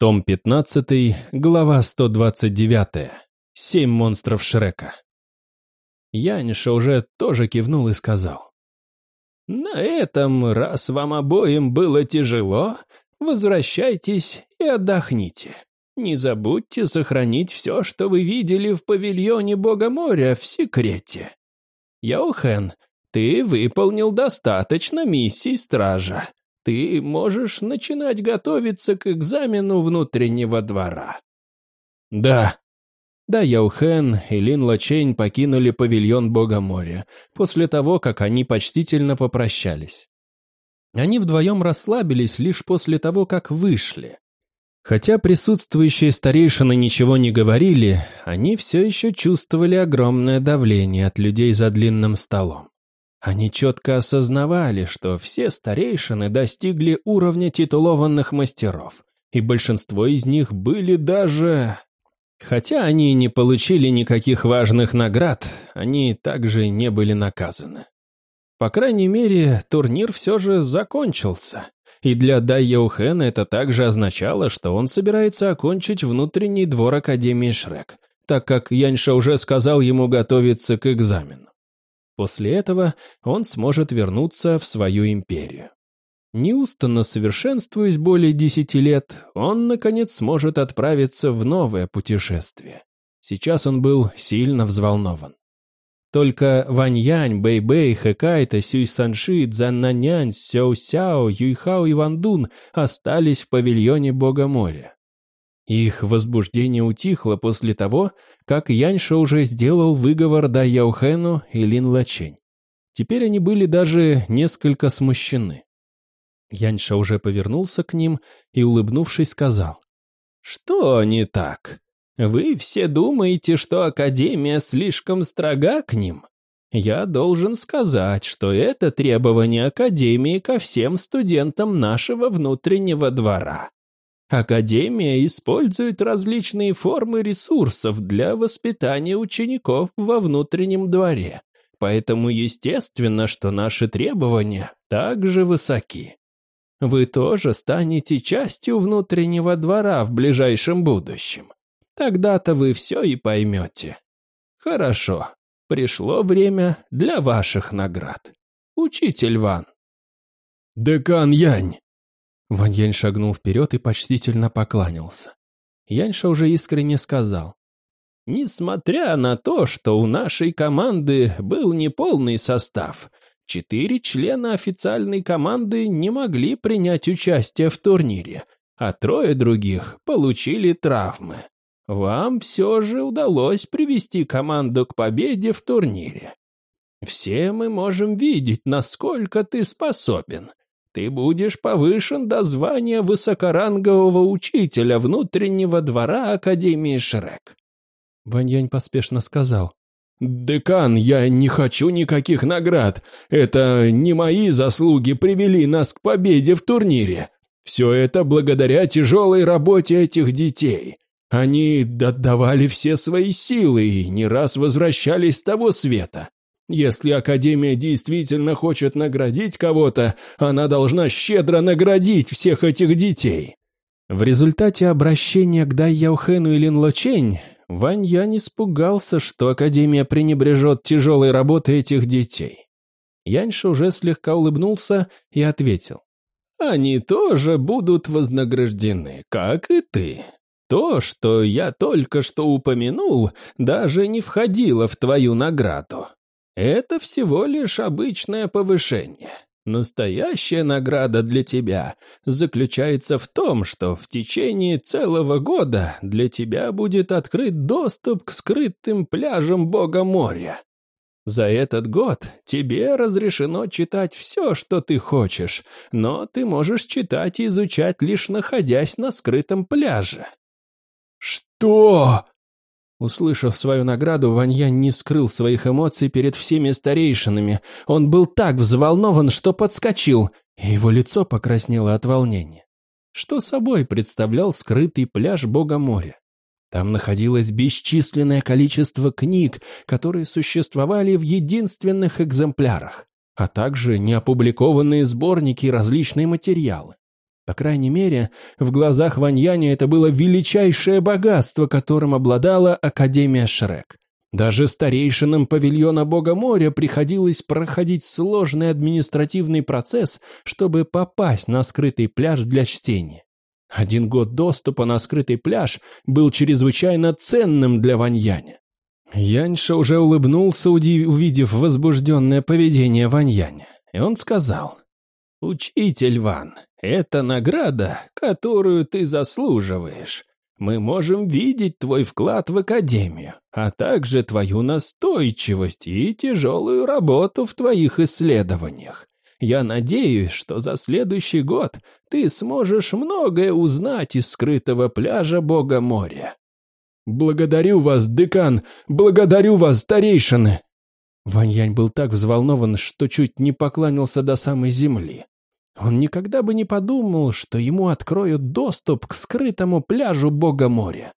Том 15, глава 129. Семь монстров Шрека. Яньша уже тоже кивнул и сказал. «На этом, раз вам обоим было тяжело, возвращайтесь и отдохните. Не забудьте сохранить все, что вы видели в павильоне Бога моря в секрете. Йохен, ты выполнил достаточно миссий стража. Ты можешь начинать готовиться к экзамену внутреннего двора. Да. Да, Яухен и Лин Лачень покинули павильон Бога моря, после того, как они почтительно попрощались. Они вдвоем расслабились лишь после того, как вышли. Хотя присутствующие старейшины ничего не говорили, они все еще чувствовали огромное давление от людей за длинным столом. Они четко осознавали, что все старейшины достигли уровня титулованных мастеров, и большинство из них были даже... Хотя они не получили никаких важных наград, они также не были наказаны. По крайней мере, турнир все же закончился. И для Дай Яухена это также означало, что он собирается окончить внутренний двор Академии Шрек, так как Яньша уже сказал ему готовиться к экзамену. После этого он сможет вернуться в свою империю. Неустанно совершенствуясь более десяти лет, он, наконец, сможет отправиться в новое путешествие. Сейчас он был сильно взволнован. Только Ваньянь, Бэйбэй, Хэкайта, Сюй Санши, Цзаннанянь, Сяо Сяо, Юйхао и Вандун остались в павильоне Бога моря. Их возбуждение утихло после того, как Яньша уже сделал выговор Да Яухену и Лин Лачень. Теперь они были даже несколько смущены. Яньша уже повернулся к ним и, улыбнувшись, сказал. «Что не так? Вы все думаете, что Академия слишком строга к ним? Я должен сказать, что это требование Академии ко всем студентам нашего внутреннего двора. Академия использует различные формы ресурсов для воспитания учеников во внутреннем дворе, поэтому естественно, что наши требования также высоки. Вы тоже станете частью внутреннего двора в ближайшем будущем. Тогда-то вы все и поймете. Хорошо, пришло время для ваших наград. Учитель Ван. Декан Янь. Ваньянь шагнул вперед и почтительно покланялся. Яньша уже искренне сказал. «Несмотря на то, что у нашей команды был неполный состав, четыре члена официальной команды не могли принять участие в турнире, а трое других получили травмы. Вам все же удалось привести команду к победе в турнире. Все мы можем видеть, насколько ты способен» ты будешь повышен до звания высокорангового учителя внутреннего двора Академии Шрек». Ваньянь поспешно сказал. «Декан, я не хочу никаких наград. Это не мои заслуги привели нас к победе в турнире. Все это благодаря тяжелой работе этих детей. Они отдавали все свои силы и не раз возвращались с того света. Если Академия действительно хочет наградить кого-то, она должна щедро наградить всех этих детей. В результате обращения к Дай Яухену и Лин Лочень, Вань Ян испугался, что Академия пренебрежет тяжелой работой этих детей. Яньша уже слегка улыбнулся и ответил. «Они тоже будут вознаграждены, как и ты. То, что я только что упомянул, даже не входило в твою награду. Это всего лишь обычное повышение. Настоящая награда для тебя заключается в том, что в течение целого года для тебя будет открыт доступ к скрытым пляжам Бога моря. За этот год тебе разрешено читать все, что ты хочешь, но ты можешь читать и изучать лишь находясь на скрытом пляже. «Что?» Услышав свою награду, Ваньянь не скрыл своих эмоций перед всеми старейшинами. Он был так взволнован, что подскочил, и его лицо покраснело от волнения. Что собой представлял скрытый пляж Бога моря? Там находилось бесчисленное количество книг, которые существовали в единственных экземплярах, а также неопубликованные сборники и различные материалы. По крайней мере, в глазах Ваньяня это было величайшее богатство, которым обладала Академия Шрек. Даже старейшинам павильона Бога моря приходилось проходить сложный административный процесс, чтобы попасть на скрытый пляж для чтения. Один год доступа на скрытый пляж был чрезвычайно ценным для Ваньяня. Яньша уже улыбнулся, увидев возбужденное поведение Ваньяня, и он сказал, «Учитель Ван, это награда, которую ты заслуживаешь. Мы можем видеть твой вклад в Академию, а также твою настойчивость и тяжелую работу в твоих исследованиях. Я надеюсь, что за следующий год ты сможешь многое узнать из скрытого пляжа Бога моря. «Благодарю вас, декан! Благодарю вас, старейшины!» Ваньянь был так взволнован, что чуть не поклонился до самой земли. Он никогда бы не подумал, что ему откроют доступ к скрытому пляжу Бога моря.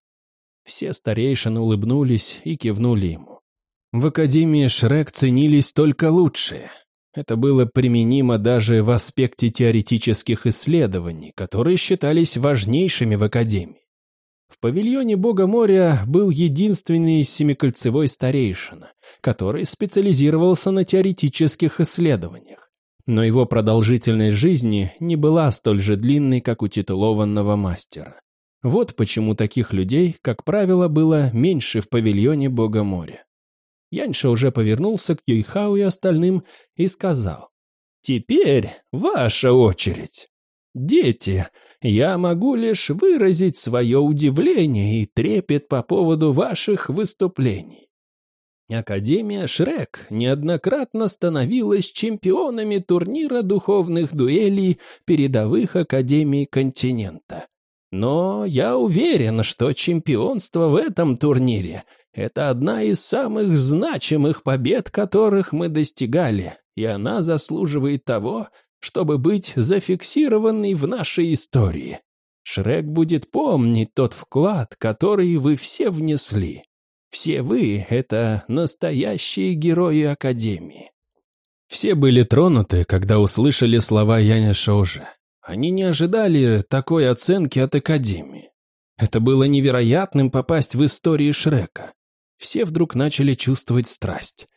Все старейшины улыбнулись и кивнули ему. В Академии Шрек ценились только лучшие. Это было применимо даже в аспекте теоретических исследований, которые считались важнейшими в Академии. В павильоне Бога моря был единственный семикольцевой старейшина, который специализировался на теоретических исследованиях но его продолжительность жизни не была столь же длинной, как у титулованного мастера. Вот почему таких людей, как правило, было меньше в павильоне Бога моря. Яньша уже повернулся к Юйхау и остальным и сказал, «Теперь ваша очередь. Дети, я могу лишь выразить свое удивление и трепет по поводу ваших выступлений. Академия Шрек неоднократно становилась чемпионами турнира духовных дуэлей передовых академий континента. Но я уверен, что чемпионство в этом турнире – это одна из самых значимых побед, которых мы достигали, и она заслуживает того, чтобы быть зафиксированной в нашей истории. Шрек будет помнить тот вклад, который вы все внесли. Все вы — это настоящие герои Академии». Все были тронуты, когда услышали слова Яня Шоужа. Они не ожидали такой оценки от Академии. Это было невероятным попасть в истории Шрека. Все вдруг начали чувствовать страсть.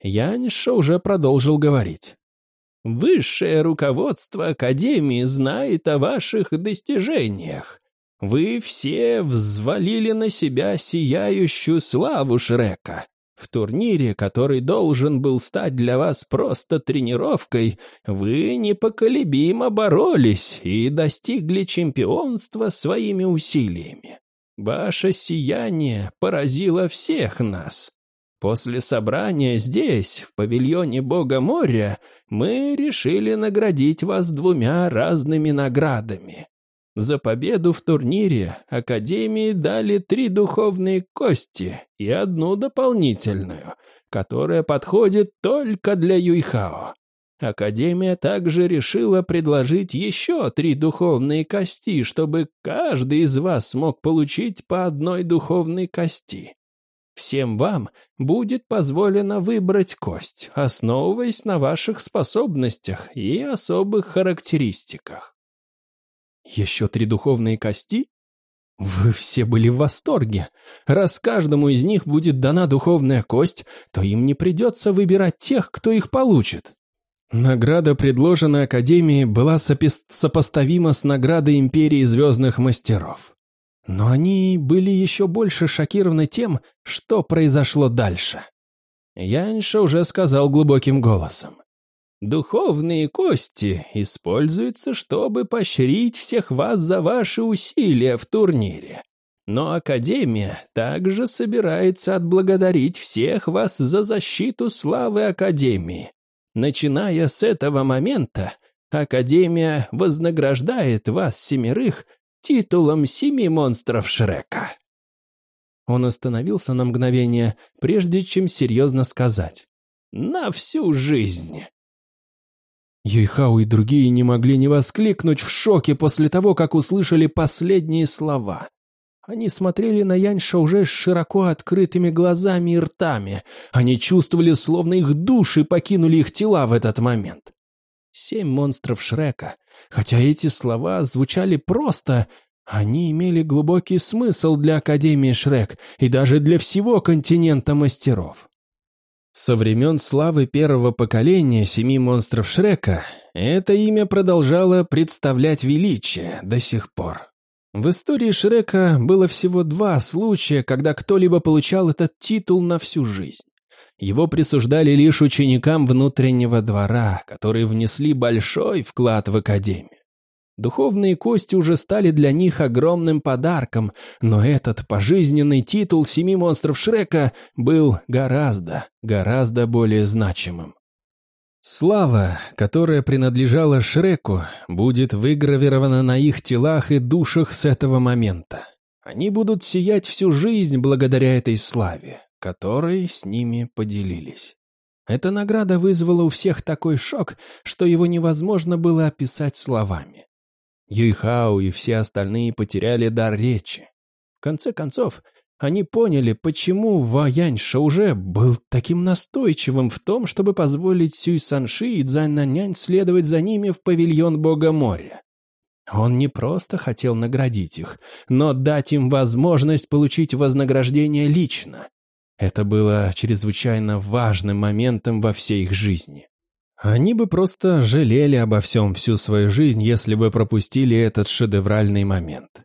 Янь уже продолжил говорить. «Высшее руководство Академии знает о ваших достижениях. Вы все взвалили на себя сияющую славу Шрека. В турнире, который должен был стать для вас просто тренировкой, вы непоколебимо боролись и достигли чемпионства своими усилиями. Ваше сияние поразило всех нас. После собрания здесь, в павильоне Бога моря, мы решили наградить вас двумя разными наградами. За победу в турнире Академии дали три духовные кости и одну дополнительную, которая подходит только для Юйхао. Академия также решила предложить еще три духовные кости, чтобы каждый из вас смог получить по одной духовной кости. Всем вам будет позволено выбрать кость, основываясь на ваших способностях и особых характеристиках. Еще три духовные кости? Вы все были в восторге. Раз каждому из них будет дана духовная кость, то им не придется выбирать тех, кто их получит. Награда, предложенная Академией, была сопоставима с наградой Империи Звездных Мастеров. Но они были еще больше шокированы тем, что произошло дальше. Яньша уже сказал глубоким голосом. Духовные кости используются, чтобы поощрить всех вас за ваши усилия в турнире. Но Академия также собирается отблагодарить всех вас за защиту славы Академии. Начиная с этого момента, Академия вознаграждает вас семерых титулом семи монстров Шрека. Он остановился на мгновение, прежде чем серьезно сказать. «На всю жизнь!» Юйхау и другие не могли не воскликнуть в шоке после того, как услышали последние слова. Они смотрели на Яньша уже с широко открытыми глазами и ртами. Они чувствовали, словно их души покинули их тела в этот момент. Семь монстров Шрека Хотя эти слова звучали просто, они имели глубокий смысл для Академии Шрек и даже для всего континента мастеров. Со времен славы первого поколения семи монстров Шрека это имя продолжало представлять величие до сих пор. В истории Шрека было всего два случая, когда кто-либо получал этот титул на всю жизнь. Его присуждали лишь ученикам внутреннего двора, которые внесли большой вклад в Академию. Духовные кости уже стали для них огромным подарком, но этот пожизненный титул семи монстров Шрека был гораздо, гораздо более значимым. Слава, которая принадлежала Шреку, будет выгравирована на их телах и душах с этого момента. Они будут сиять всю жизнь благодаря этой славе, которой с ними поделились. Эта награда вызвала у всех такой шок, что его невозможно было описать словами. Юйхао и все остальные потеряли дар речи. В конце концов, они поняли, почему Ваяньша уже был таким настойчивым в том, чтобы позволить Сюй Санши и Цзань следовать за ними в павильон Бога моря. Он не просто хотел наградить их, но дать им возможность получить вознаграждение лично. Это было чрезвычайно важным моментом во всей их жизни. Они бы просто жалели обо всем всю свою жизнь, если бы пропустили этот шедевральный момент.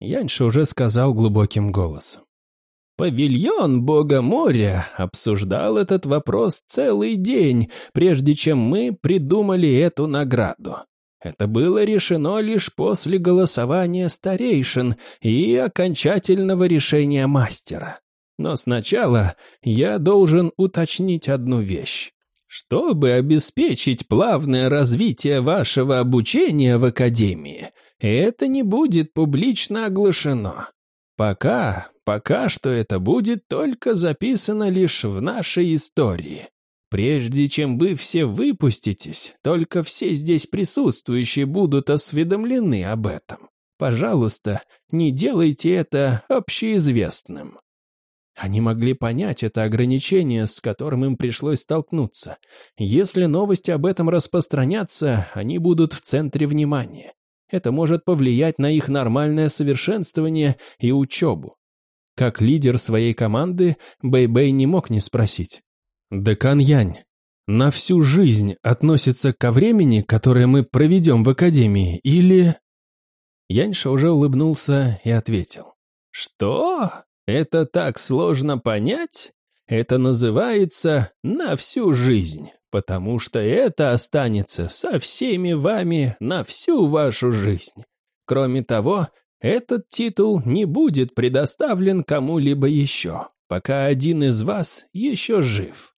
Яньша уже сказал глубоким голосом. Павильон Бога моря обсуждал этот вопрос целый день, прежде чем мы придумали эту награду. Это было решено лишь после голосования старейшин и окончательного решения мастера. Но сначала я должен уточнить одну вещь. Чтобы обеспечить плавное развитие вашего обучения в Академии, это не будет публично оглашено. Пока, пока что это будет только записано лишь в нашей истории. Прежде чем вы все выпуститесь, только все здесь присутствующие будут осведомлены об этом. Пожалуйста, не делайте это общеизвестным. Они могли понять это ограничение, с которым им пришлось столкнуться. Если новости об этом распространятся, они будут в центре внимания. Это может повлиять на их нормальное совершенствование и учебу. Как лидер своей команды, Бэй-Бэй не мог не спросить. «Декан Янь, на всю жизнь относится ко времени, которое мы проведем в Академии, или...» Яньша уже улыбнулся и ответил. «Что? Это так сложно понять? Это называется «на всю жизнь», потому что это останется со всеми вами на всю вашу жизнь. Кроме того, этот титул не будет предоставлен кому-либо еще, пока один из вас еще жив.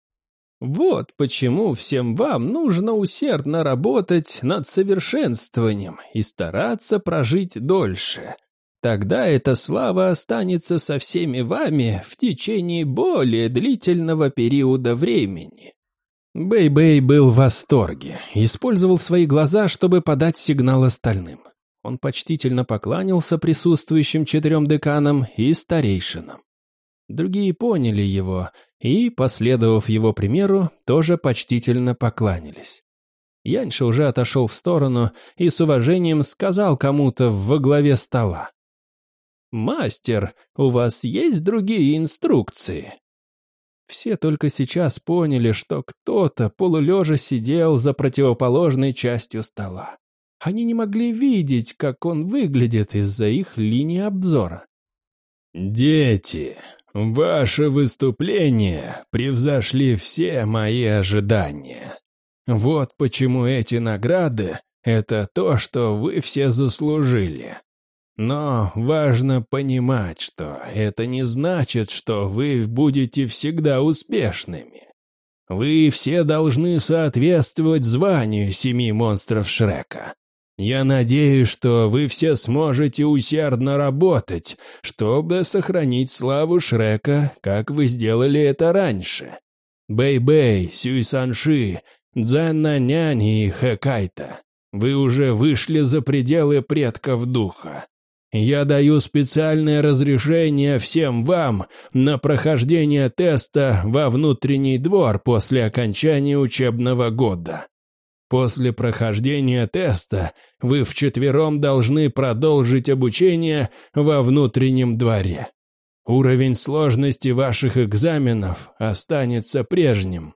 Вот почему всем вам нужно усердно работать над совершенствованием и стараться прожить дольше, Тогда эта слава останется со всеми вами в течение более длительного периода времени. Бэй-Бэй был в восторге, использовал свои глаза, чтобы подать сигнал остальным. Он почтительно покланялся присутствующим четырем деканам и старейшинам. Другие поняли его и, последовав его примеру, тоже почтительно покланялись. Яньша уже отошел в сторону и с уважением сказал кому-то во главе стола. «Мастер, у вас есть другие инструкции?» Все только сейчас поняли, что кто-то полулежа сидел за противоположной частью стола. Они не могли видеть, как он выглядит из-за их линии обзора. «Дети, ваши выступления превзошли все мои ожидания. Вот почему эти награды — это то, что вы все заслужили. Но важно понимать, что это не значит, что вы будете всегда успешными. Вы все должны соответствовать званию семи монстров Шрека. Я надеюсь, что вы все сможете усердно работать, чтобы сохранить славу Шрека, как вы сделали это раньше. Бэй-Бэй, Сюй-Санши, Дзэн-Нянь и Хэкайта, вы уже вышли за пределы предков духа. Я даю специальное разрешение всем вам на прохождение теста во внутренний двор после окончания учебного года. После прохождения теста вы вчетвером должны продолжить обучение во внутреннем дворе. Уровень сложности ваших экзаменов останется прежним.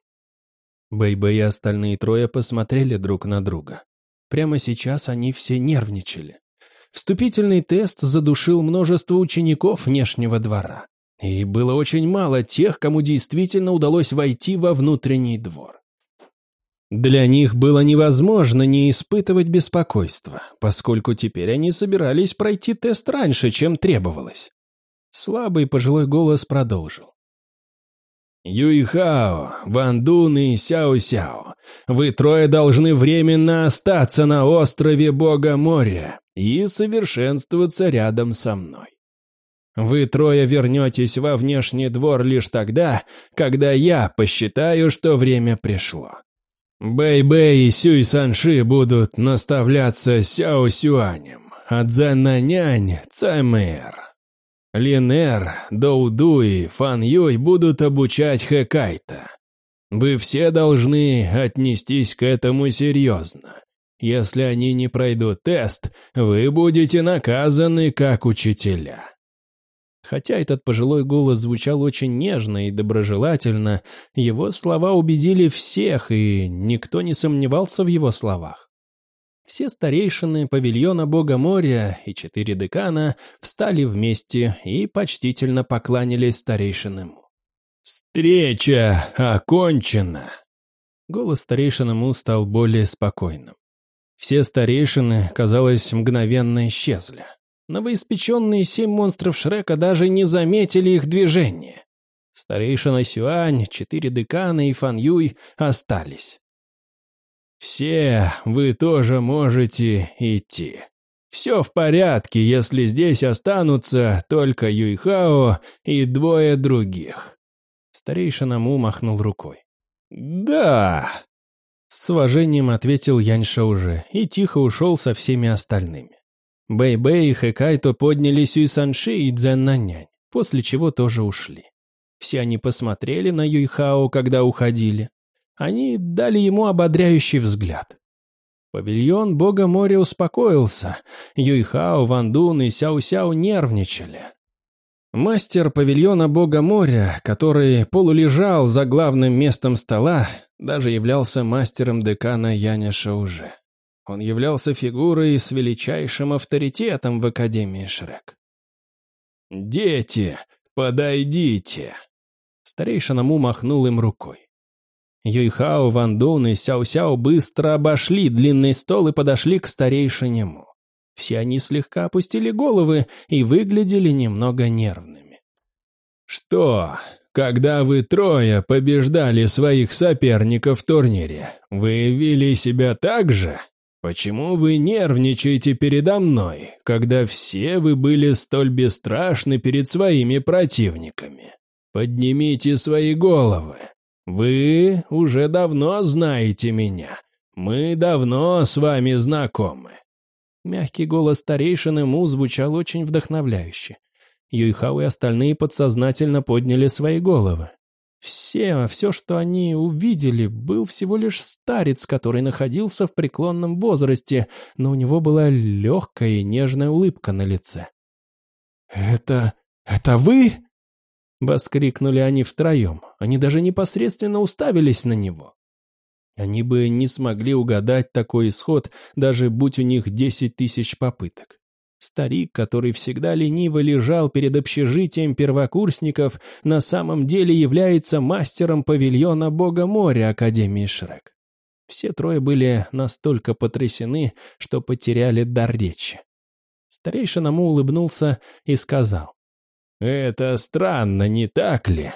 Бэйбэ и остальные трое посмотрели друг на друга. Прямо сейчас они все нервничали. Вступительный тест задушил множество учеников внешнего двора. И было очень мало тех, кому действительно удалось войти во внутренний двор. Для них было невозможно не испытывать беспокойства, поскольку теперь они собирались пройти тест раньше, чем требовалось. Слабый пожилой голос продолжил. Юйхао, Вандун и Сяо-Сяо, вы трое должны временно остаться на острове Бога моря и совершенствоваться рядом со мной. Вы трое вернетесь во внешний двор лишь тогда, когда я посчитаю, что время пришло. Бэй-Бэй и Сюй Санши будут наставляться Сяо Сюанем, а Цзэн-Нянь – Цаймэр. Линер, Доуду и Фан Юй будут обучать Хэкайта. Вы все должны отнестись к этому серьезно. Если они не пройдут тест, вы будете наказаны как учителя. Хотя этот пожилой голос звучал очень нежно и доброжелательно, его слова убедили всех, и никто не сомневался в его словах. Все старейшины павильона Бога моря и четыре декана встали вместе и почтительно покланялись старейшинам. «Встреча окончена!» Голос старейшины стал более спокойным. Все старейшины, казалось, мгновенно исчезли. Новоиспеченные семь монстров Шрека даже не заметили их движения. Старейшина Сюань, четыре декана и Фан Юй остались. «Все вы тоже можете идти. Все в порядке, если здесь останутся только Юйхао и двое других». Старейшина Му махнул рукой. «Да!» С уважением ответил Яньша уже и тихо ушел со всеми остальными. Бэй-Бэй и Хэкайто подняли Сюй и Нанянь, после чего тоже ушли. Все они посмотрели на Юйхао, когда уходили. Они дали ему ободряющий взгляд. Павильон бога моря успокоился. Юйхао, Вандун и Сяо-Сяо нервничали. Мастер павильона бога моря, который полулежал за главным местом стола, даже являлся мастером декана Яня Шауже. Он являлся фигурой с величайшим авторитетом в Академии Шрек. «Дети, подойдите!» Старейшина Му махнул им рукой. Юйхао, Ван Дун и Сяо-Сяо быстро обошли длинный стол и подошли к старейшинему. Все они слегка опустили головы и выглядели немного нервными. «Что, когда вы трое побеждали своих соперников в турнире, вы вели себя так же? Почему вы нервничаете передо мной, когда все вы были столь бесстрашны перед своими противниками? Поднимите свои головы, вы уже давно знаете меня. Мы давно с вами знакомы». Мягкий голос старейшины Му звучал очень вдохновляюще. Юйхау и остальные подсознательно подняли свои головы. Все, все, что они увидели, был всего лишь старец, который находился в преклонном возрасте, но у него была легкая и нежная улыбка на лице. «Это... это вы?» — воскликнули они втроем. Они даже непосредственно уставились на него. Они бы не смогли угадать такой исход, даже будь у них десять тысяч попыток. Старик, который всегда лениво лежал перед общежитием первокурсников, на самом деле является мастером павильона Бога моря Академии Шрек. Все трое были настолько потрясены, что потеряли дар речи. Старейшина Му улыбнулся и сказал. «Это странно, не так ли?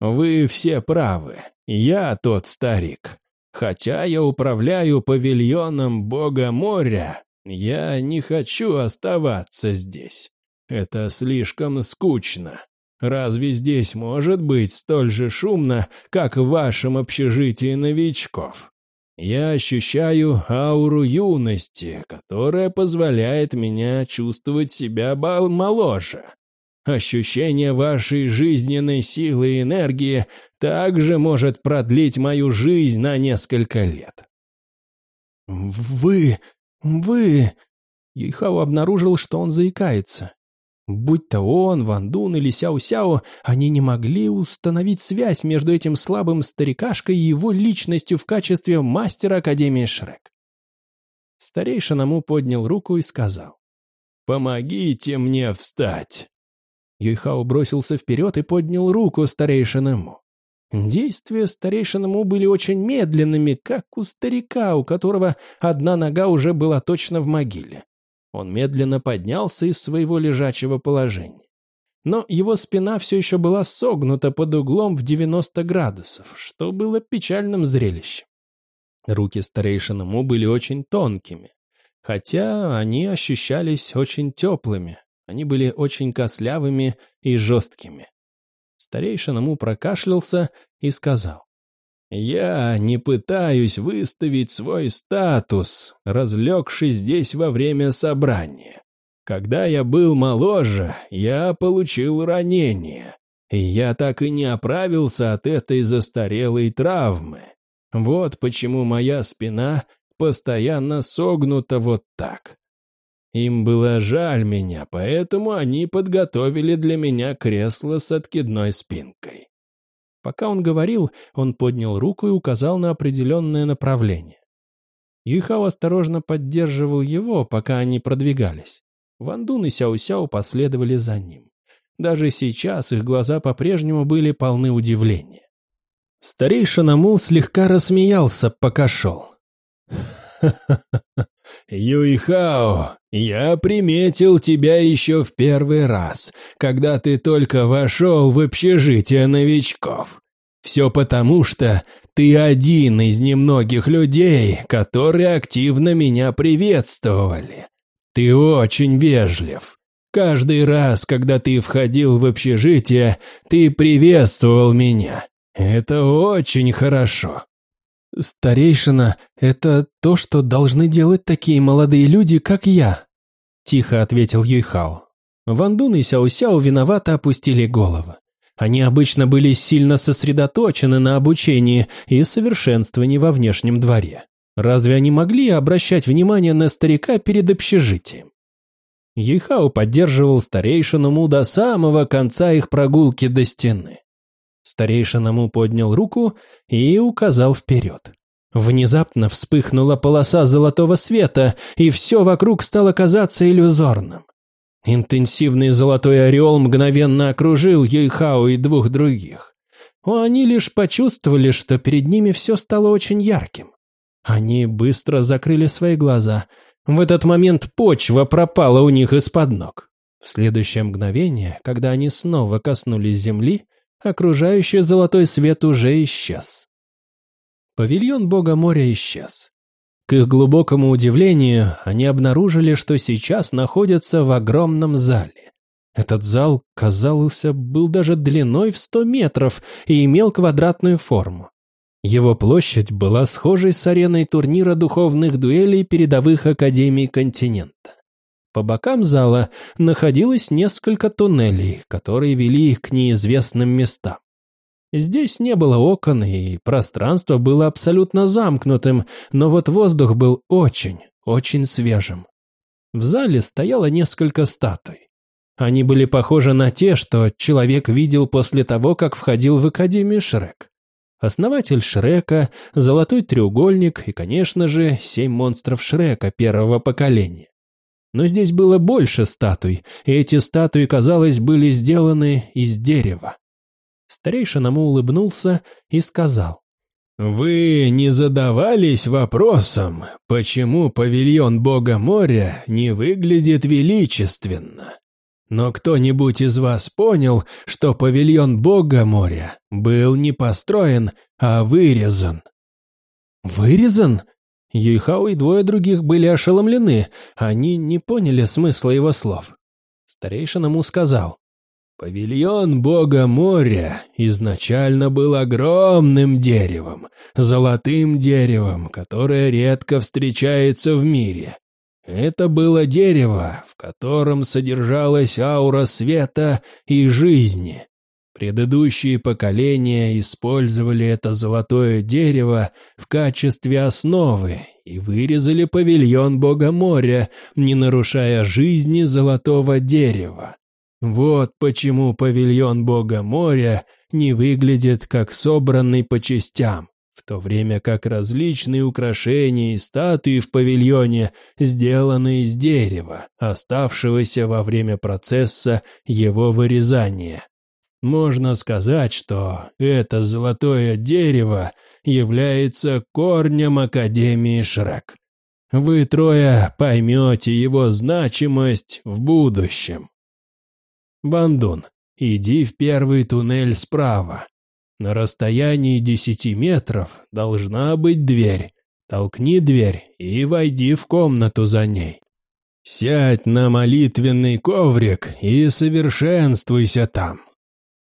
Вы все правы. Я тот старик. Хотя я управляю павильоном Бога моря, я не хочу оставаться здесь. Это слишком скучно. Разве здесь может быть столь же шумно, как в вашем общежитии новичков? Я ощущаю ауру юности, которая позволяет меня чувствовать себя моложе. Ощущение вашей жизненной силы и энергии также может продлить мою жизнь на несколько лет. «Вы... вы...» Юйхао обнаружил, что он заикается. Будь то он, Ван Дун или Сяо-Сяо, они не могли установить связь между этим слабым старикашкой и его личностью в качестве мастера Академии Шрек. Старейшина Му поднял руку и сказал. «Помогите мне встать!» Юйхао бросился вперед и поднял руку старейшиному. Действия старейшиному были очень медленными, как у старика, у которого одна нога уже была точно в могиле. Он медленно поднялся из своего лежачего положения. Но его спина все еще была согнута под углом в 90 градусов, что было печальным зрелищем. Руки старейшиному были очень тонкими, хотя они ощущались очень теплыми, они были очень кослявыми и жесткими. Старейшина Му прокашлялся и сказал. «Я не пытаюсь выставить свой статус, разлегшись здесь во время собрания. Когда я был моложе, я получил ранение, и я так и не оправился от этой застарелой травмы. Вот почему моя спина постоянно согнута вот так. Им было жаль меня, поэтому они подготовили для меня кресло с откидной спинкой. Пока он говорил, он поднял руку и указал на определенное направление. Юйхао осторожно поддерживал его, пока они продвигались. Вандун и Сяо-Сяо последовали за ним. Даже сейчас их глаза по-прежнему были полны удивления. Старейшина Му слегка рассмеялся, пока шел. «Юйхао, я приметил тебя еще в первый раз, когда ты только вошел в общежитие новичков. Все потому, что ты один из немногих людей, которые активно меня приветствовали. Ты очень вежлив. Каждый раз, когда ты входил в общежитие, ты приветствовал меня. Это очень хорошо. «Старейшина — это то, что должны делать такие молодые люди, как я», — тихо ответил Юйхао. Вандун и Сяо-Сяо виновато опустили головы. Они обычно были сильно сосредоточены на обучении и совершенствовании во внешнем дворе. Разве они могли обращать внимание на старика перед общежитием? Юйхао поддерживал старейшину Му до самого конца их прогулки до стены. Старейшина поднял руку и указал вперед. Внезапно вспыхнула полоса золотого света, и все вокруг стало казаться иллюзорным. Интенсивный золотой ореол мгновенно окружил Юйхао и двух других. Они лишь почувствовали, что перед ними все стало очень ярким. Они быстро закрыли свои глаза. В этот момент почва пропала у них из-под ног. В следующее мгновение, когда они снова коснулись земли, окружающий золотой свет уже исчез. Павильон бога моря исчез. К их глубокому удивлению, они обнаружили, что сейчас находятся в огромном зале. Этот зал, казался, был даже длиной в сто метров и имел квадратную форму. Его площадь была схожей с ареной турнира духовных дуэлей передовых академий континента. По бокам зала находилось несколько туннелей, которые вели к неизвестным местам. Здесь не было окон, и пространство было абсолютно замкнутым, но вот воздух был очень, очень свежим. В зале стояло несколько статуй. Они были похожи на те, что человек видел после того, как входил в Академию Шрек. Основатель Шрека, Золотой Треугольник и, конечно же, семь монстров Шрека первого поколения. Но здесь было больше статуй, и эти статуи, казалось, были сделаны из дерева. Старейшина Му улыбнулся и сказал. «Вы не задавались вопросом, почему павильон Бога моря не выглядит величественно? Но кто-нибудь из вас понял, что павильон Бога моря был не построен, а вырезан?» «Вырезан?» Юйхао и двое других были ошеломлены, они не поняли смысла его слов. Старейшина Му сказал, «Павильон бога моря изначально был огромным деревом, золотым деревом, которое редко встречается в мире. Это было дерево, в котором содержалась аура света и жизни. Предыдущие поколения использовали это золотое дерево в качестве основы и вырезали павильон Бога моря, не нарушая жизни золотого дерева. Вот почему павильон Бога моря не выглядит как собранный по частям, в то время как различные украшения и статуи в павильоне сделаны из дерева, оставшегося во время процесса его вырезания. Можно сказать, что это золотое дерево является корнем Академии Шрек. Вы трое поймете его значимость в будущем. Бандун, иди в первый туннель справа. На расстоянии десяти метров должна быть дверь. Толкни дверь и войди в комнату за ней. Сядь на молитвенный коврик и совершенствуйся там.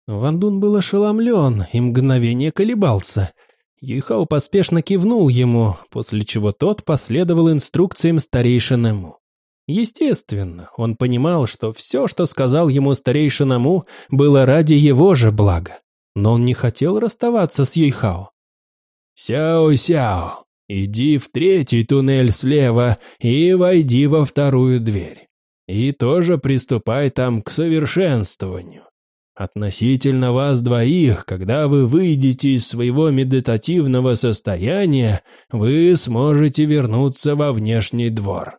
Вандун был ошеломлен и мгновение колебался. Юйхао поспешно кивнул ему, после чего тот последовал инструкциям старейшиному. Естественно, он понимал, что все, что сказал ему старейшиному, было ради его же блага. Но он не хотел расставаться с Юйхао. «Сяо-сяо, иди в третий туннель слева и войди во вторую дверь. И тоже приступай там к совершенствованию. Относительно вас двоих, когда вы выйдете из своего медитативного состояния, вы сможете вернуться во внешний двор».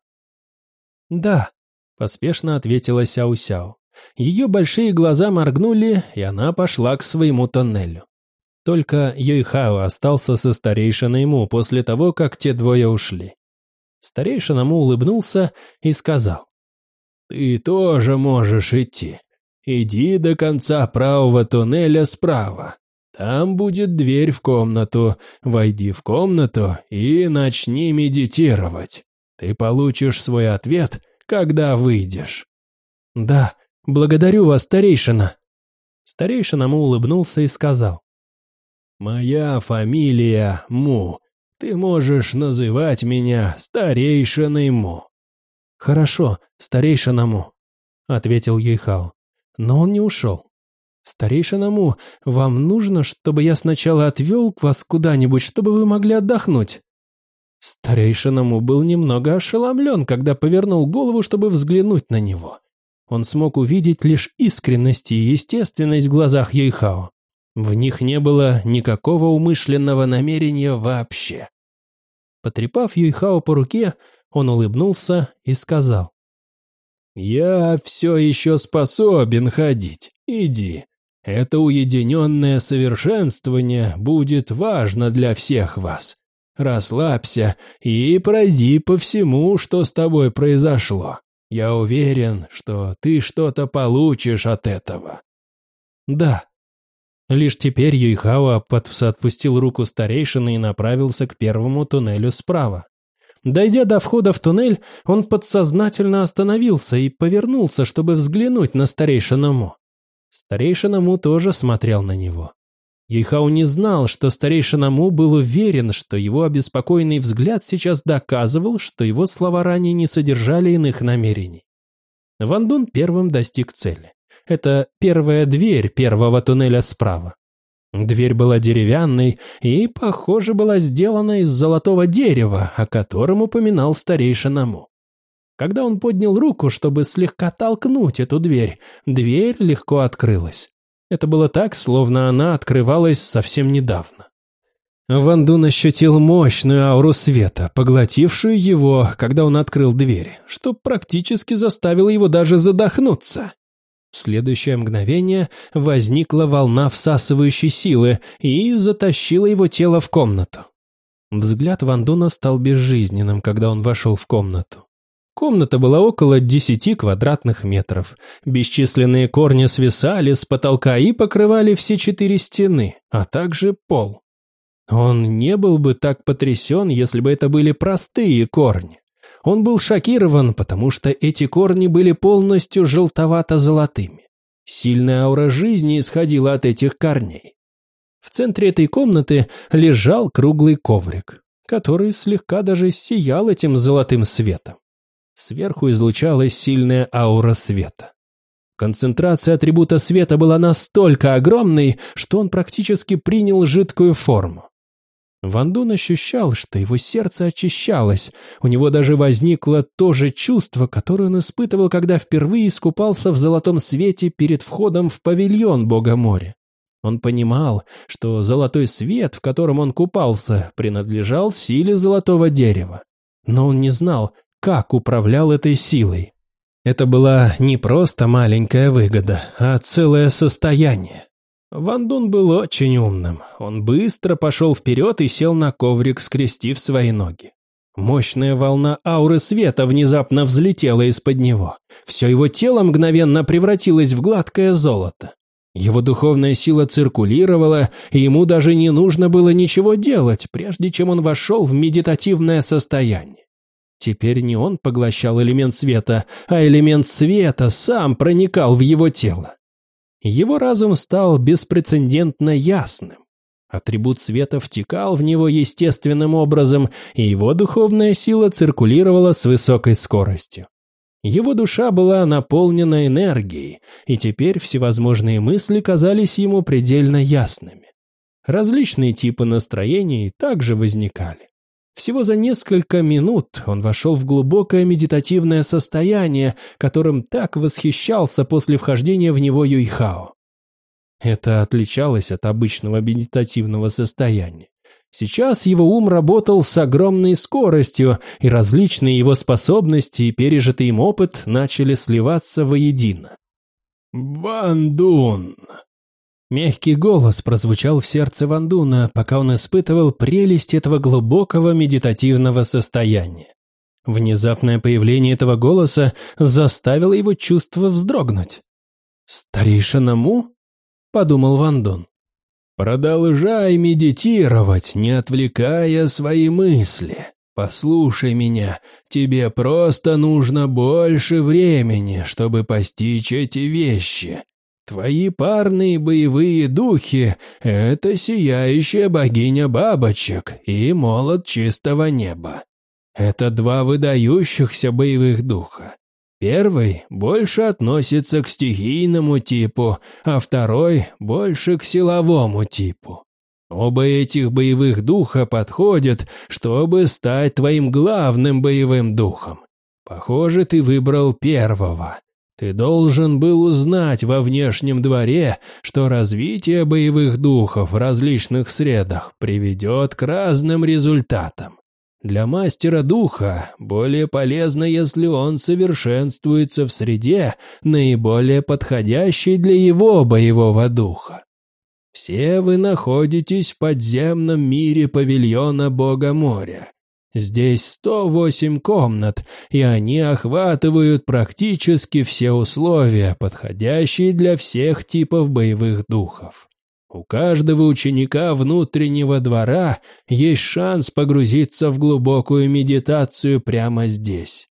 «Да», — поспешно ответила Сяо-Сяо. Ее большие глаза моргнули, и она пошла к своему тоннелю. Только Юйхао остался со старейшиной Му после того, как те двое ушли. Старейшина Му улыбнулся и сказал. «Ты тоже можешь идти. Иди до конца правого туннеля справа. Там будет дверь в комнату. Войди в комнату и начни медитировать. Ты получишь свой ответ, когда выйдешь». «Да, благодарю вас, старейшина». Старейшина Му улыбнулся и сказал. «Моя фамилия Му. Ты можешь называть меня старейшиной Му». «Хорошо, старейшина Му», — ответил Юйхао. Но он не ушел. «Старейшина Му, вам нужно, чтобы я сначала отвел вас куда-нибудь, чтобы вы могли отдохнуть?» Старейшина Му был немного ошеломлен, когда повернул голову, чтобы взглянуть на него. Он смог увидеть лишь искренность и естественность в глазах Юйхао. В них не было никакого умышленного намерения вообще. Потрепав Юйхао по руке, он улыбнулся и сказал. «Я все еще способен ходить. Иди. Это уединенное совершенствование будет важно для всех вас. Расслабься и пройди по всему, что с тобой произошло. Я уверен, что ты что-то получишь от этого». «Да». Лишь теперь Юйхао отпустил руку старейшины и направился к первому туннелю справа. Дойдя до входа в туннель, он подсознательно остановился и повернулся, чтобы взглянуть на старейшину Му. Старейшина Му тоже смотрел на него. Ейхау не знал, что старейшина Му был уверен, что его обеспокоенный взгляд сейчас доказывал, что его слова ранее не содержали иных намерений. Ван Дун первым достиг цели. Это первая дверь первого туннеля справа. Дверь была деревянной и, похоже, была сделана из золотого дерева, о котором упоминал старейшина Му. Когда он поднял руку, чтобы слегка толкнуть эту дверь, дверь легко открылась. Это было так, словно она открывалась совсем недавно. Ван Дун ощутил мощную ауру света, поглотившую его, когда он открыл дверь, что практически заставило его даже задохнуться. Следующее мгновение возникла волна всасывающей силы и затащила его тело в комнату. Взгляд Вандуна стал безжизненным, когда он вошел в комнату. Комната была около десяти квадратных метров. Бесчисленные корни свисали с потолка и покрывали все четыре стены, а также пол. Он не был бы так потрясен, если бы это были простые корни. Он был шокирован, потому что эти корни были полностью желтовато-золотыми. Сильная аура жизни исходила от этих корней. В центре этой комнаты лежал круглый коврик, который слегка даже сиял этим золотым светом. Сверху излучалась сильная аура света. Концентрация атрибута света была настолько огромной, что он практически принял жидкую форму. Ван Дун ощущал, что его сердце очищалось, у него даже возникло то же чувство, которое он испытывал, когда впервые искупался в золотом свете перед входом в павильон Бога моря. Он понимал, что золотой свет, в котором он купался, принадлежал силе золотого дерева. Но он не знал, как управлял этой силой. Это была не просто маленькая выгода, а целое состояние. Ван Дун был очень умным. Он быстро пошел вперед и сел на коврик, скрестив свои ноги. Мощная волна ауры света внезапно взлетела из-под него. Все его тело мгновенно превратилось в гладкое золото. Его духовная сила циркулировала, и ему даже не нужно было ничего делать, прежде чем он вошел в медитативное состояние. Теперь не он поглощал элемент света, а элемент света сам проникал в его тело. Его разум стал беспрецедентно ясным. Атрибут света втекал в него естественным образом, и его духовная сила циркулировала с высокой скоростью. Его душа была наполнена энергией, и теперь всевозможные мысли казались ему предельно ясными. Различные типы настроений также возникали. Всего за несколько минут он вошел в глубокое медитативное состояние, которым так восхищался после вхождения в него Юйхао. Это отличалось от обычного медитативного состояния. Сейчас его ум работал с огромной скоростью, и различные его способности и пережитый им опыт начали сливаться воедино. «Бандун!» Мягкий голос прозвучал в сердце Вандуна, пока он испытывал прелесть этого глубокого медитативного состояния. Внезапное появление этого голоса заставило его чувство вздрогнуть. «Старейшина Му?» – подумал Вандун. «Продолжай медитировать, не отвлекая свои мысли. Послушай меня, тебе просто нужно больше времени, чтобы постичь эти вещи. Твои парные боевые духи — это сияющая богиня бабочек и молот чистого неба. Это два выдающихся боевых духа. Первый больше относится к стихийному типу, а второй больше к силовому типу. Оба этих боевых духа подходят, чтобы стать твоим главным боевым духом. Похоже, ты выбрал первого. Ты должен был узнать во внешнем дворе, что развитие боевых духов в различных средах приведет к разным результатам. Для мастера духа более полезно, если он совершенствуется в среде, наиболее подходящей для его боевого духа. Все вы находитесь в подземном мире павильона Бога моря. Здесь 108 комнат, и они охватывают практически все условия, подходящие для всех типов боевых духов. У каждого ученика внутреннего двора есть шанс погрузиться в глубокую медитацию прямо здесь.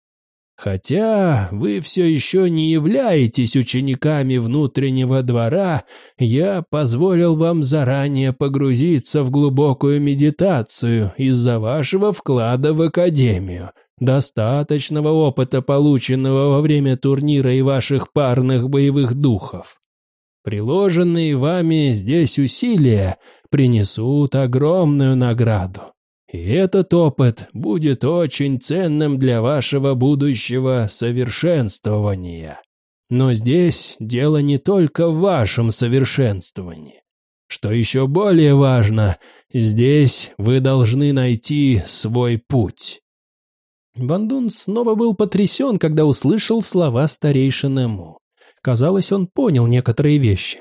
Хотя вы все еще не являетесь учениками внутреннего двора, я позволил вам заранее погрузиться в глубокую медитацию из-за вашего вклада в Академию, достаточного опыта, полученного во время турнира и ваших парных боевых духов. Приложенные вами здесь усилия принесут огромную награду. И этот опыт будет очень ценным для вашего будущего совершенствования. Но здесь дело не только в вашем совершенствовании. Что еще более важно, здесь вы должны найти свой путь. Бандун снова был потрясен, когда услышал слова старейшины Му. Казалось, он понял некоторые вещи.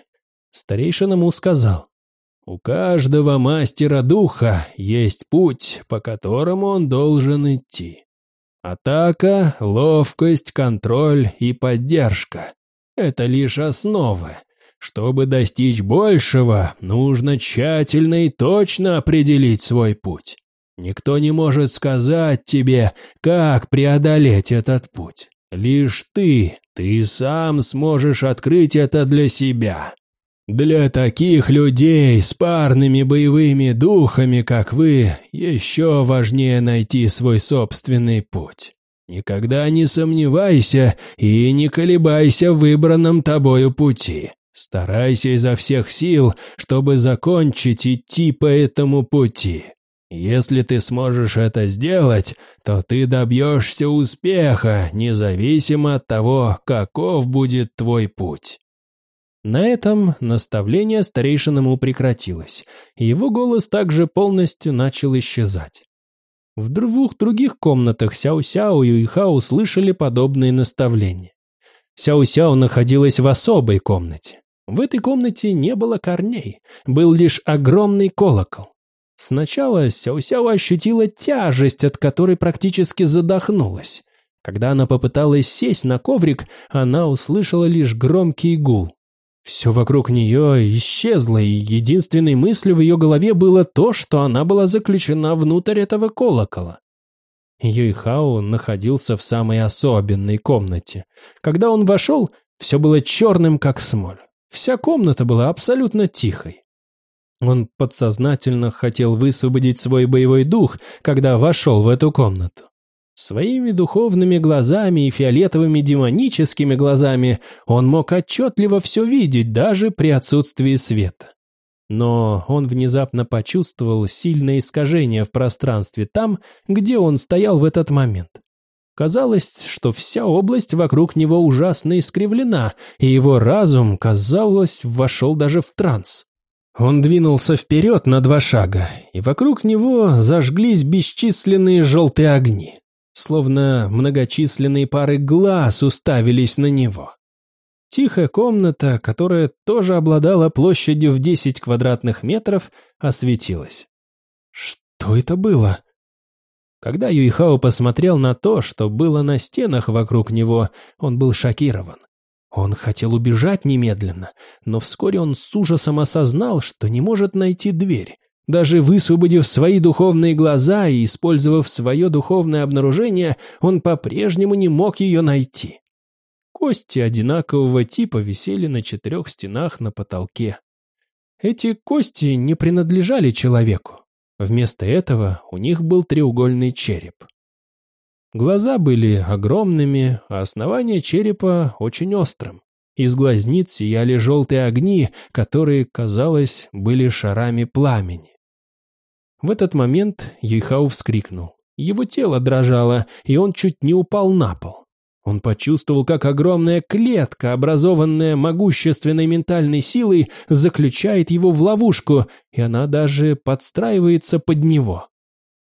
Старейшина Му сказал, у каждого мастера духа есть путь, по которому он должен идти. Атака, ловкость, контроль и поддержка – это лишь основы. Чтобы достичь большего, нужно тщательно и точно определить свой путь. Никто не может сказать тебе, как преодолеть этот путь. Лишь ты, ты сам сможешь открыть это для себя. Для таких людей с парными боевыми духами, как вы, еще важнее найти свой собственный путь. Никогда не сомневайся и не колебайся в выбранном тобою пути. Старайся изо всех сил, чтобы закончить идти по этому пути. Если ты сможешь это сделать, то ты добьешься успеха, независимо от того, каков будет твой путь. На этом наставление старейшиному прекратилось, и его голос также полностью начал исчезать. В двух других комнатах Сяо-Сяо и Юйхао услышали подобные наставления. Сяо-Сяо находилась в особой комнате. В этой комнате не было корней, был лишь огромный колокол. Сначала Сяо-Сяо ощутила тяжесть, от которой практически задохнулась. Когда она попыталась сесть на коврик, она услышала лишь громкий гул. Все вокруг нее исчезло, и единственной мыслью в ее голове было то, что она была заключена внутрь этого колокола. Юйхао находился в самой особенной комнате. Когда он вошел, все было черным, как смоль. Вся комната была абсолютно тихой. Он подсознательно хотел высвободить свой боевой дух, когда вошел в эту комнату. Своими духовными глазами и фиолетовыми демоническими глазами он мог отчетливо все видеть даже при отсутствии света. Но он внезапно почувствовал сильное искажение в пространстве там, где он стоял в этот момент. Казалось, что вся область вокруг него ужасно искривлена, и его разум, казалось, вошел даже в транс. Он двинулся вперед на два шага, и вокруг него зажглись бесчисленные желтые огни словно многочисленные пары глаз уставились на него. Тихая комната, которая тоже обладала площадью в 10 квадратных метров, осветилась. Что это было? Когда Юйхао посмотрел на то, что было на стенах вокруг него, он был шокирован. Он хотел убежать немедленно, но вскоре он с ужасом осознал, что не может найти дверь. Даже высвободив свои духовные глаза и использовав свое духовное обнаружение, он по-прежнему не мог ее найти. Кости одинакового типа висели на четырех стенах на потолке. Эти кости не принадлежали человеку. Вместо этого у них был треугольный череп. Глаза были огромными, а основание черепа очень острым. Из глазниц сияли желтые огни, которые, казалось, были шарами пламени. В этот момент Юйхау вскрикнул. Его тело дрожало, и он чуть не упал на пол. Он почувствовал, как огромная клетка, образованная могущественной ментальной силой, заключает его в ловушку, и она даже подстраивается под него.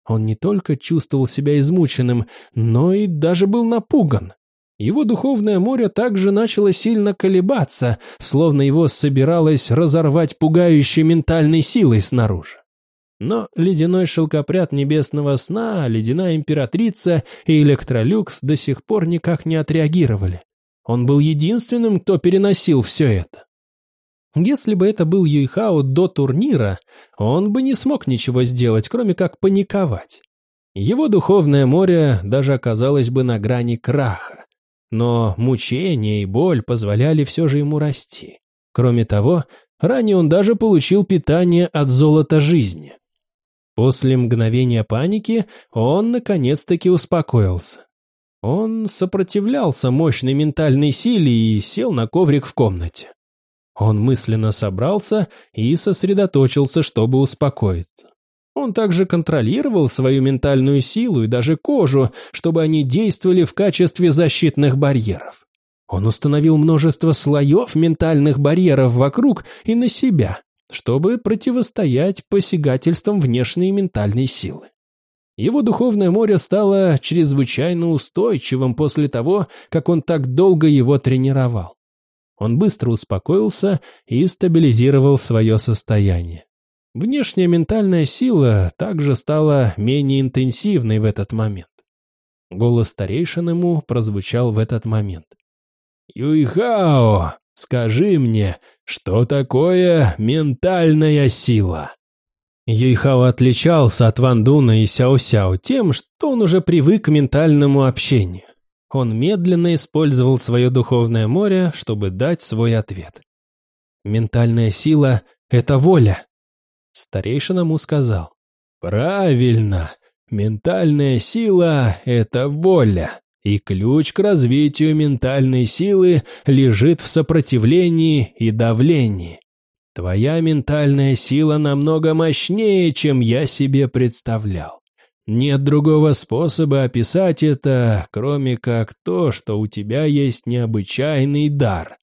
Он не только чувствовал себя измученным, но и даже был напуган. Его духовное море также начало сильно колебаться, словно его собиралось разорвать пугающей ментальной силой снаружи. Но ледяной шелкопряд небесного сна, ледяная императрица и электролюкс до сих пор никак не отреагировали. Он был единственным, кто переносил все это. Если бы это был Юйхао до турнира, он бы не смог ничего сделать, кроме как паниковать. Его духовное море даже оказалось бы на грани краха. Но мучение и боль позволяли все же ему расти. Кроме того, ранее он даже получил питание от золота жизни. После мгновения паники он наконец-таки успокоился. Он сопротивлялся мощной ментальной силе и сел на коврик в комнате. Он мысленно собрался и сосредоточился, чтобы успокоиться. Он также контролировал свою ментальную силу и даже кожу, чтобы они действовали в качестве защитных барьеров. Он установил множество слоев ментальных барьеров вокруг и на себя, чтобы противостоять посягательствам внешней ментальной силы. Его духовное море стало чрезвычайно устойчивым после того, как он так долго его тренировал. Он быстро успокоился и стабилизировал свое состояние. Внешняя ментальная сила также стала менее интенсивной в этот момент. Голос старейшин ему прозвучал в этот момент. «Юйхао, скажи мне, что такое ментальная сила? Юйхао отличался от Ван Дуна и Сяо-Сяо тем, что он уже привык к ментальному общению. Он медленно использовал свое духовное море, чтобы дать свой ответ. «Ментальная сила — это воля», — старейшина ему сказал. «Правильно, ментальная сила — это воля. И ключ к развитию ментальной силы лежит в сопротивлении и давлении. Твоя ментальная сила намного мощнее, чем я себе представлял. Нет другого способа описать это, кроме как то, что у тебя есть необычайный дар.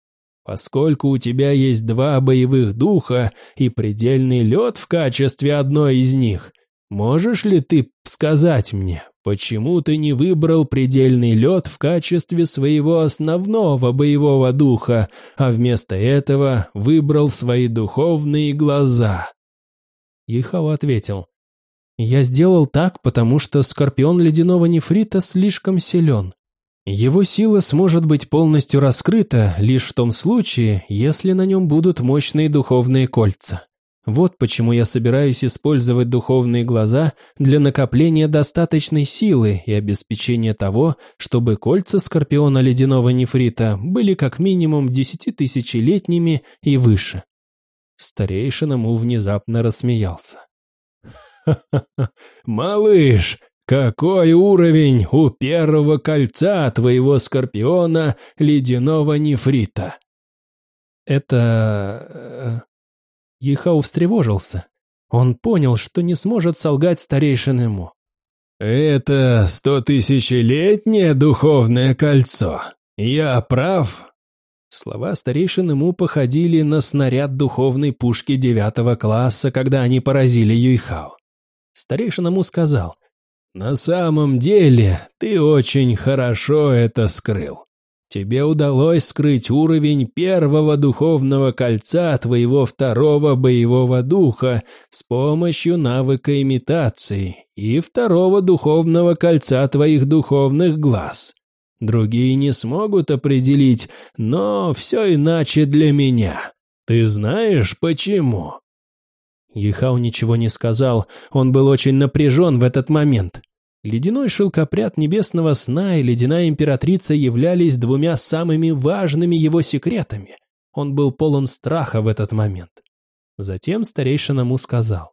Поскольку у тебя есть два боевых духа и предельный лед в качестве одной из них, можешь ли ты сказать мне, почему ты не выбрал предельный лед в качестве своего основного боевого духа, а вместо этого выбрал свои духовные глаза? Ихао ответил, «Я сделал так, потому что скорпион ледяного нефрита слишком силен. Его сила сможет быть полностью раскрыта лишь в том случае, если на нем будут мощные духовные кольца. Вот почему я собираюсь использовать духовные глаза для накопления достаточной силы и обеспечения того, чтобы кольца скорпиона ледяного нефрита были как минимум десятитысячелетними и выше. Старейшина Му внезапно рассмеялся. «Ха-ха-ха, малыш, какой уровень у первого кольца твоего скорпиона ледяного нефрита? Это... Ехау встревожился. Он понял, что не сможет солгать старейшиному. «Это стотысячелетнее духовное кольцо. Я прав?» Слова старейшины Му походили на снаряд духовной пушки девятого класса, когда они поразили Юйхао. Старейшина Му сказал, «На самом деле, ты очень хорошо это скрыл. Тебе удалось скрыть уровень первого духовного кольца твоего второго боевого духа с помощью навыка имитации и второго духовного кольца твоих духовных глаз. Другие не смогут определить, но все иначе для меня. Ты знаешь почему?» Ехау ничего не сказал, он был очень напряжен в этот момент. Ледяной шелкопряд небесного сна и ледяная императрица являлись двумя самыми важными его секретами. Он был полон страха в этот момент. Затем старейшина Му сказал.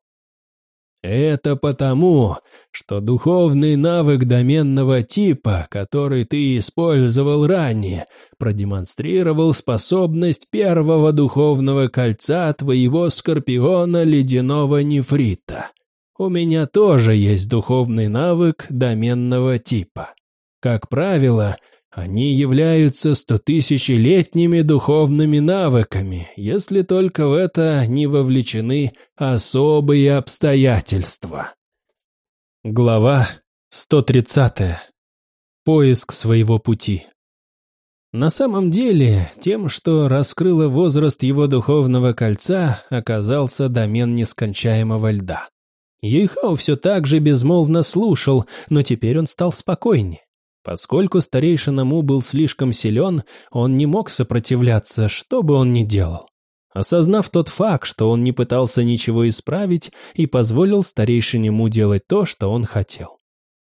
Это потому, что духовный навык доменного типа, который ты использовал ранее, продемонстрировал способность первого духовного кольца твоего скорпиона ледяного нефрита. У меня тоже есть духовный навык доменного типа. Как правило, они являются стотысячелетними духовными навыками, если только в это не вовлечены особые обстоятельства. Глава 130. Поиск своего пути. На самом деле, тем, что раскрыло возраст его духовного кольца, оказался домен нескончаемого льда. Юйхао все так же безмолвно слушал, но теперь он стал спокойнее. Поскольку старейшина Му был слишком силен, он не мог сопротивляться, что бы он ни делал. Осознав тот факт, что он не пытался ничего исправить и позволил старейшине Му делать то, что он хотел.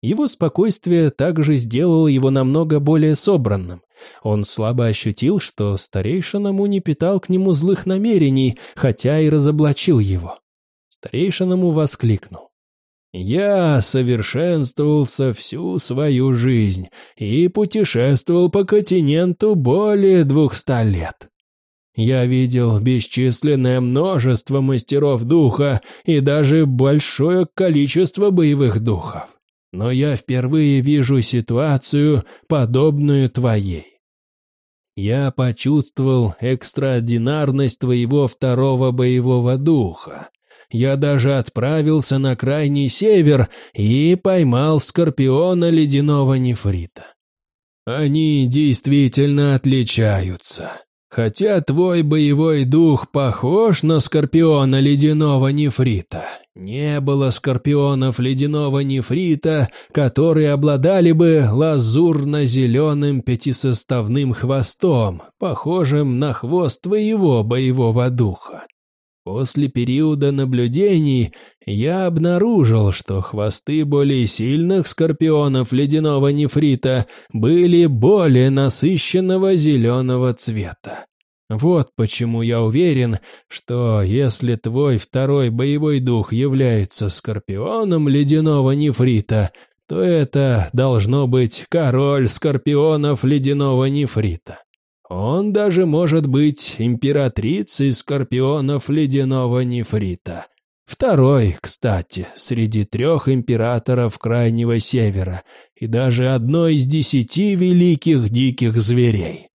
Его спокойствие также сделало его намного более собранным. Он слабо ощутил, что старейшина Му не питал к нему злых намерений, хотя и разоблачил его. Старейшина Му воскликнул. Я совершенствовался всю свою жизнь и путешествовал по континенту более двухста лет. Я видел бесчисленное множество мастеров духа и даже большое количество боевых духов. Но я впервые вижу ситуацию, подобную твоей. Я почувствовал экстраординарность твоего второго боевого духа, я даже отправился на крайний север и поймал скорпиона ледяного нефрита. Они действительно отличаются. Хотя твой боевой дух похож на скорпиона ледяного нефрита, не было скорпионов ледяного нефрита, которые обладали бы лазурно-зеленым пятисоставным хвостом, похожим на хвост твоего боевого духа. После периода наблюдений я обнаружил, что хвосты более сильных скорпионов ледяного нефрита были более насыщенного зеленого цвета. Вот почему я уверен, что если твой второй боевой дух является скорпионом ледяного нефрита, то это должно быть король скорпионов ледяного нефрита. Он даже может быть императрицей скорпионов ледяного нефрита. Второй, кстати, среди трех императоров Крайнего Севера и даже одной из десяти великих диких зверей.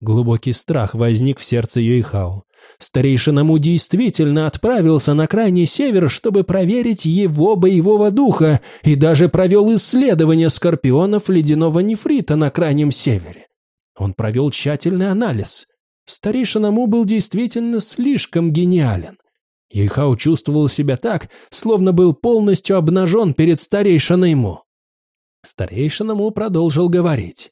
Глубокий страх возник в сердце Юйхао. Старейшина Му действительно отправился на Крайний Север, чтобы проверить его боевого духа, и даже провел исследование скорпионов ледяного нефрита на Крайнем Севере. Он провел тщательный анализ. Старейшина Му был действительно слишком гениален. Ейхау чувствовал себя так, словно был полностью обнажен перед старейшиной Му. Старейшина Му продолжил говорить.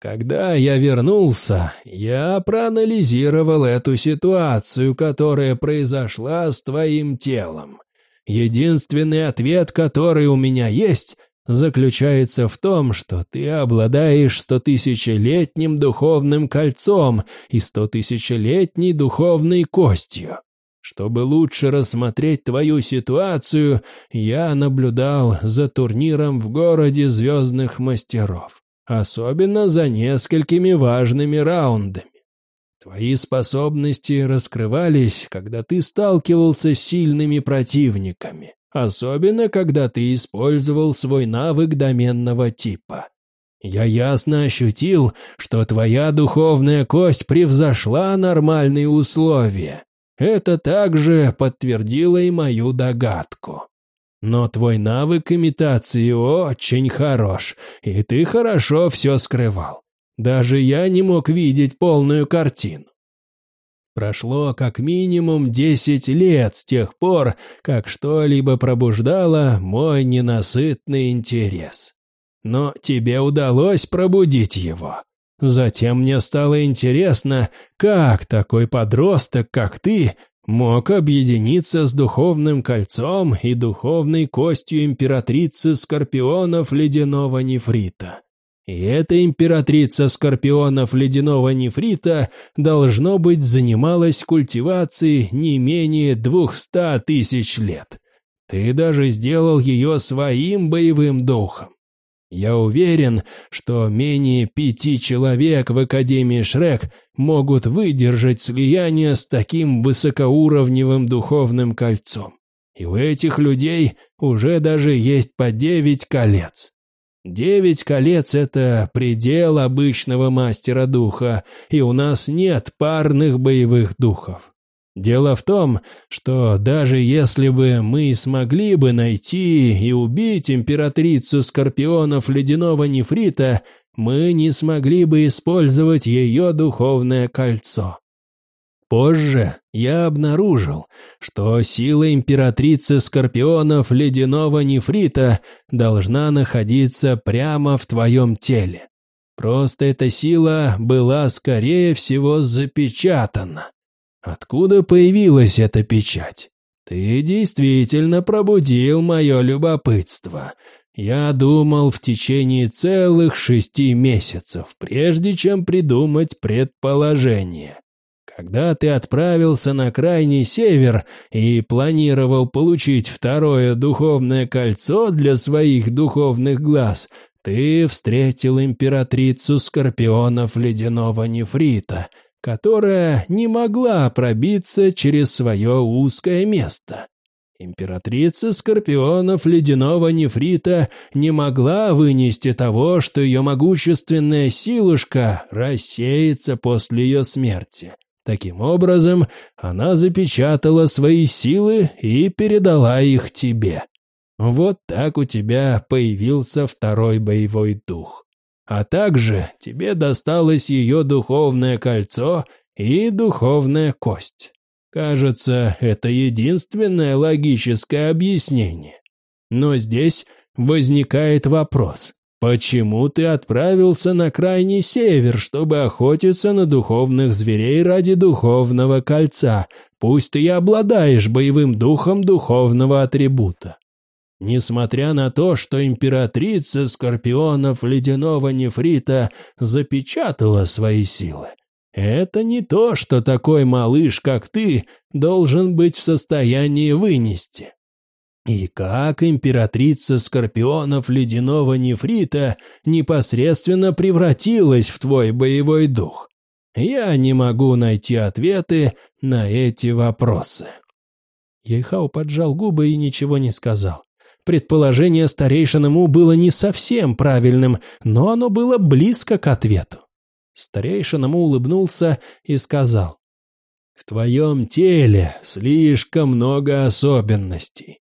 «Когда я вернулся, я проанализировал эту ситуацию, которая произошла с твоим телом. Единственный ответ, который у меня есть, заключается в том, что ты обладаешь стотысячелетним духовным кольцом и стотысячелетней духовной костью. Чтобы лучше рассмотреть твою ситуацию, я наблюдал за турниром в городе звездных мастеров, особенно за несколькими важными раундами. Твои способности раскрывались, когда ты сталкивался с сильными противниками, особенно когда ты использовал свой навык доменного типа. Я ясно ощутил, что твоя духовная кость превзошла нормальные условия, это также подтвердило и мою догадку. Но твой навык имитации очень хорош, и ты хорошо все скрывал. Даже я не мог видеть полную картину. Прошло как минимум десять лет с тех пор, как что-либо пробуждало мой ненасытный интерес. Но тебе удалось пробудить его. Затем мне стало интересно, как такой подросток, как ты, мог объединиться с духовным кольцом и духовной костью императрицы скорпионов ледяного нефрита. И эта императрица скорпионов ледяного нефрита, должно быть, занималась культивацией не менее двухста тысяч лет. Ты даже сделал ее своим боевым духом. Я уверен, что менее пяти человек в Академии Шрек могут выдержать слияние с таким высокоуровневым духовным кольцом. И у этих людей уже даже есть по девять колец. Девять колец – это предел обычного мастера духа, и у нас нет парных боевых духов. Дело в том, что даже если бы мы смогли бы найти и убить императрицу скорпионов ледяного нефрита, мы не смогли бы использовать ее духовное кольцо. Позже я обнаружил, что сила императрицы скорпионов ледяного нефрита должна находиться прямо в твоем теле. Просто эта сила была, скорее всего, запечатана. Откуда появилась эта печать? Ты действительно пробудил мое любопытство. Я думал в течение целых шести месяцев, прежде чем придумать предположение. Когда ты отправился на крайний север и планировал получить второе духовное кольцо для своих духовных глаз, ты встретил императрицу скорпионов ледяного нефрита — которая не могла пробиться через свое узкое место. Императрица Скорпионов Ледяного Нефрита не могла вынести того, что ее могущественная силушка рассеется после ее смерти. Таким образом, она запечатала свои силы и передала их тебе. Вот так у тебя появился второй боевой дух а также тебе досталось ее духовное кольцо и духовная кость. Кажется, это единственное логическое объяснение. Но здесь возникает вопрос. Почему ты отправился на крайний север, чтобы охотиться на духовных зверей ради духовного кольца, пусть ты и обладаешь боевым духом духовного атрибута? Несмотря на то, что императрица скорпионов ледяного нефрита запечатала свои силы, это не то, что такой малыш, как ты, должен быть в состоянии вынести. И как императрица Скорпионов Ледяного Нефрита непосредственно превратилась в твой боевой дух? Я не могу найти ответы на эти вопросы. Ейхау поджал губы и ничего не сказал. Предположение старейшины Му было не совсем правильным, но оно было близко к ответу. Старейшина Му улыбнулся и сказал. «В твоем теле слишком много особенностей.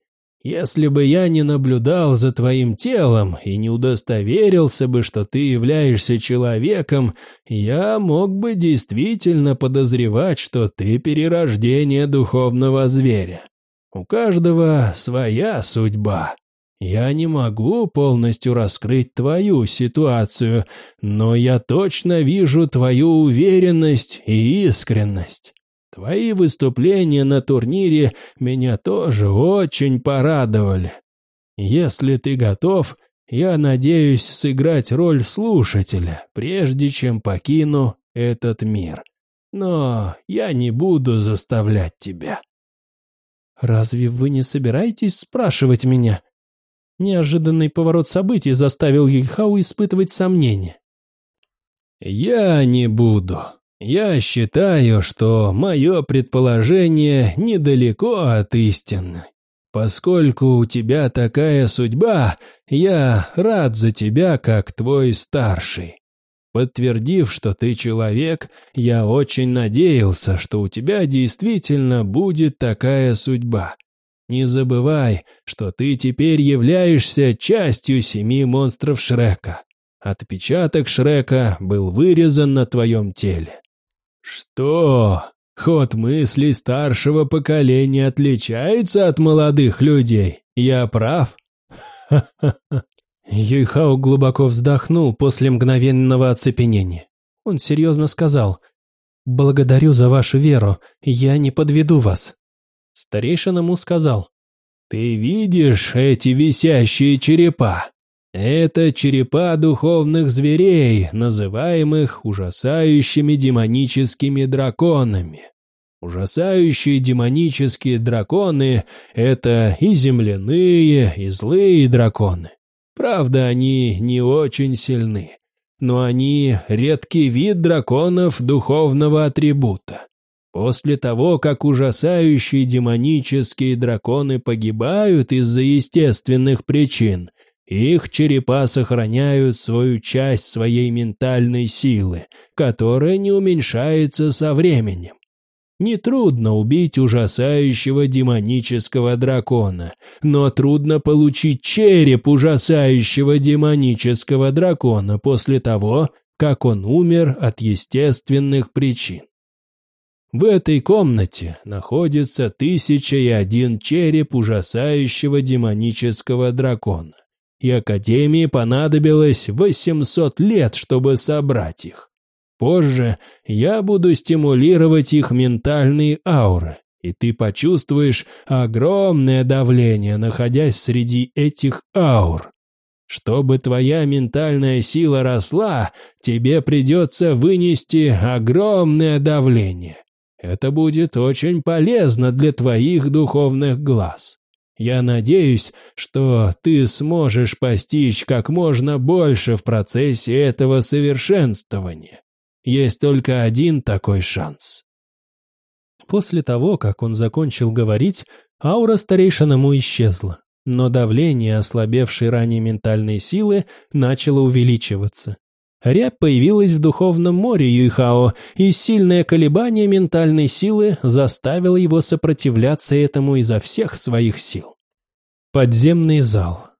Если бы я не наблюдал за твоим телом и не удостоверился бы, что ты являешься человеком, я мог бы действительно подозревать, что ты перерождение духовного зверя. У каждого своя судьба. Я не могу полностью раскрыть твою ситуацию, но я точно вижу твою уверенность и искренность. Твои выступления на турнире меня тоже очень порадовали. Если ты готов, я надеюсь сыграть роль слушателя, прежде чем покину этот мир. Но я не буду заставлять тебя. «Разве вы не собираетесь спрашивать меня?» Неожиданный поворот событий заставил Юйхау испытывать сомнения. «Я не буду. Я считаю, что мое предположение недалеко от истины. Поскольку у тебя такая судьба, я рад за тебя, как твой старший. Подтвердив, что ты человек, я очень надеялся, что у тебя действительно будет такая судьба. Не забывай, что ты теперь являешься частью семи монстров Шрека. Отпечаток Шрека был вырезан на твоем теле. Что? Ход мыслей старшего поколения отличается от молодых людей? Я прав? Юйхао глубоко вздохнул после мгновенного оцепенения. Он серьезно сказал, «Благодарю за вашу веру, я не подведу вас». Старейшина Му сказал, «Ты видишь эти висящие черепа? Это черепа духовных зверей, называемых ужасающими демоническими драконами. Ужасающие демонические драконы – это и земляные, и злые драконы. Правда, они не очень сильны, но они редкий вид драконов духовного атрибута. После того, как ужасающие демонические драконы погибают из-за естественных причин, их черепа сохраняют свою часть своей ментальной силы, которая не уменьшается со временем. Нетрудно убить ужасающего демонического дракона, но трудно получить череп ужасающего демонического дракона после того, как он умер от естественных причин. В этой комнате находится тысяча и один череп ужасающего демонического дракона, и Академии понадобилось 800 лет, чтобы собрать их. Позже я буду стимулировать их ментальные ауры, и ты почувствуешь огромное давление, находясь среди этих аур. Чтобы твоя ментальная сила росла, тебе придется вынести огромное давление. Это будет очень полезно для твоих духовных глаз. Я надеюсь, что ты сможешь постичь как можно больше в процессе этого совершенствования. Есть только один такой шанс. После того, как он закончил говорить, аура старейшиному исчезла, но давление ослабевшей ранее ментальной силы начало увеличиваться. Рябь появилась в духовном море Юйхао, и сильное колебание ментальной силы заставило его сопротивляться этому изо всех своих сил. Подземный зал.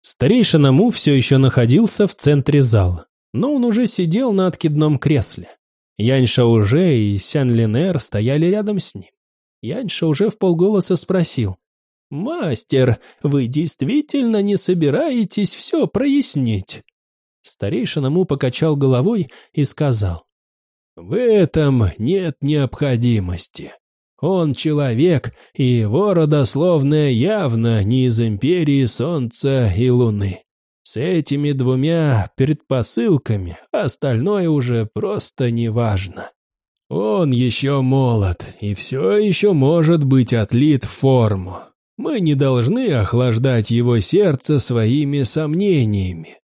Старейшина Му все еще находился в центре зала но он уже сидел на откидном кресле. Яньша уже и Сян Линер стояли рядом с ним. Яньша уже в полголоса спросил. «Мастер, вы действительно не собираетесь все прояснить?» Старейшина Му покачал головой и сказал. «В этом нет необходимости. Он человек, и его родословная явно не из империи Солнца и Луны. С этими двумя предпосылками остальное уже просто не важно. Он еще молод и все еще может быть отлит в форму. Мы не должны охлаждать его сердце своими сомнениями.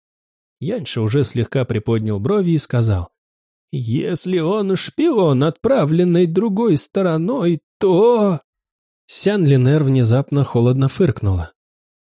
Яньша уже слегка приподнял брови и сказал, «Если он шпион, отправленный другой стороной, то...» Сян Линер внезапно холодно фыркнула.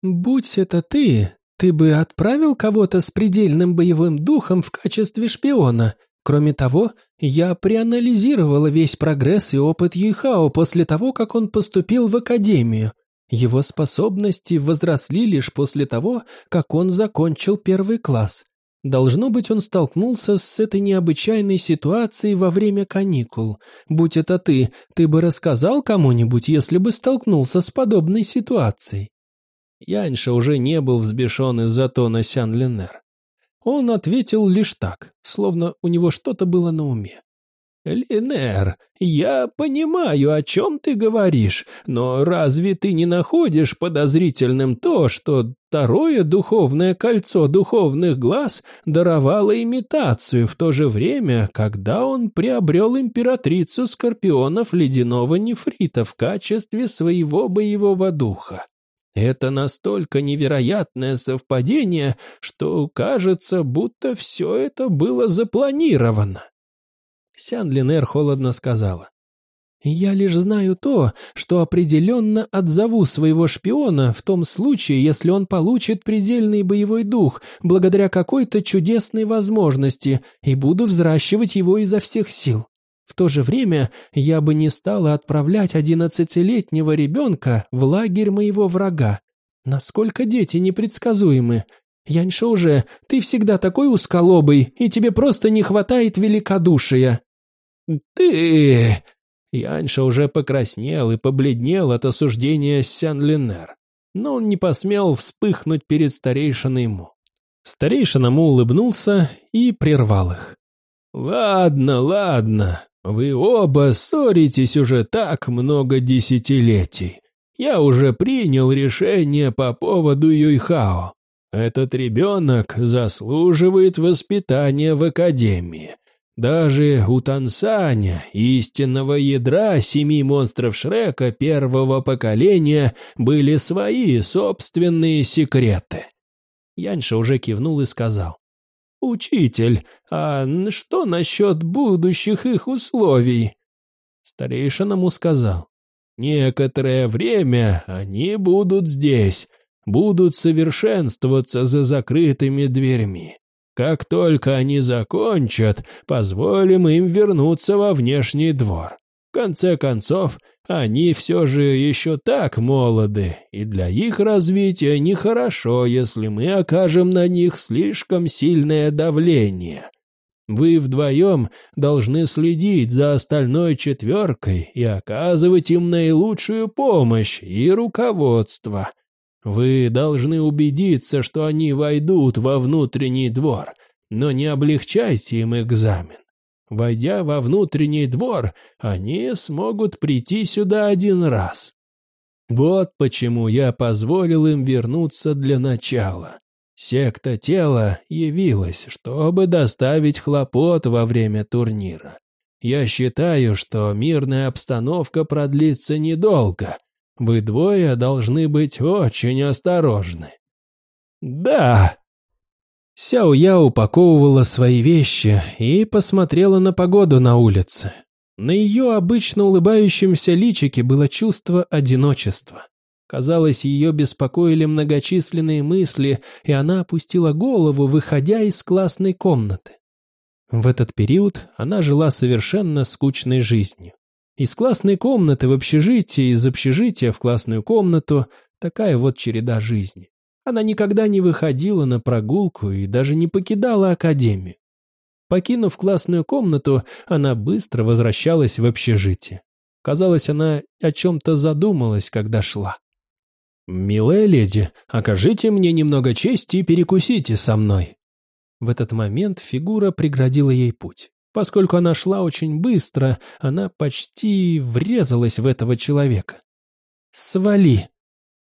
«Будь это ты, ты бы отправил кого-то с предельным боевым духом в качестве шпиона. Кроме того, я проанализировала весь прогресс и опыт Юйхао после того, как он поступил в академию. Его способности возросли лишь после того, как он закончил первый класс. Должно быть, он столкнулся с этой необычайной ситуацией во время каникул. Будь это ты, ты бы рассказал кому-нибудь, если бы столкнулся с подобной ситуацией. Яньша уже не был взбешен из-за тона Сян-Ленер. Он ответил лишь так, словно у него что-то было на уме. «Линер, я понимаю, о чем ты говоришь, но разве ты не находишь подозрительным то, что второе духовное кольцо духовных глаз даровало имитацию в то же время, когда он приобрел императрицу скорпионов ледяного нефрита в качестве своего боевого духа?» Это настолько невероятное совпадение, что кажется, будто все это было запланировано. Сян Линер холодно сказала. «Я лишь знаю то, что определенно отзову своего шпиона в том случае, если он получит предельный боевой дух благодаря какой-то чудесной возможности и буду взращивать его изо всех сил. В то же время я бы не стала отправлять одиннадцатилетнего ребенка в лагерь моего врага. Насколько дети непредсказуемы. Яньша уже, ты всегда такой узколобый, и тебе просто не хватает великодушия. «Ты...» Яньша уже покраснел и побледнел от осуждения Сян-Линер, но он не посмел вспыхнуть перед старейшиной Му. Старейшина Му улыбнулся и прервал их. «Ладно, ладно, вы оба ссоритесь уже так много десятилетий. Я уже принял решение по поводу Юйхао. Этот ребенок заслуживает воспитания в академии. Даже у Тансаня, истинного ядра семи монстров Шрека первого поколения, были свои собственные секреты. Яньша уже кивнул и сказал. «Учитель, а что насчет будущих их условий?» Старейшина ему сказал. «Некоторое время они будут здесь, будут совершенствоваться за закрытыми дверьми. Как только они закончат, позволим им вернуться во внешний двор. В конце концов, они все же еще так молоды, и для их развития нехорошо, если мы окажем на них слишком сильное давление. Вы вдвоем должны следить за остальной четверкой и оказывать им наилучшую помощь и руководство. Вы должны убедиться, что они войдут во внутренний двор, но не облегчайте им экзамен. Войдя во внутренний двор, они смогут прийти сюда один раз. Вот почему я позволил им вернуться для начала. Секта тела явилась, чтобы доставить хлопот во время турнира. Я считаю, что мирная обстановка продлится недолго, вы двое должны быть очень осторожны». «Да!» Сяо Я упаковывала свои вещи и посмотрела на погоду на улице. На ее обычно улыбающемся личике было чувство одиночества. Казалось, ее беспокоили многочисленные мысли, и она опустила голову, выходя из классной комнаты. В этот период она жила совершенно скучной жизнью. Из классной комнаты в общежитие, из общежития в классную комнату. Такая вот череда жизни. Она никогда не выходила на прогулку и даже не покидала академию. Покинув классную комнату, она быстро возвращалась в общежитие. Казалось, она о чем-то задумалась, когда шла. «Милая леди, окажите мне немного чести и перекусите со мной». В этот момент фигура преградила ей путь. Поскольку она шла очень быстро, она почти врезалась в этого человека. «Свали!»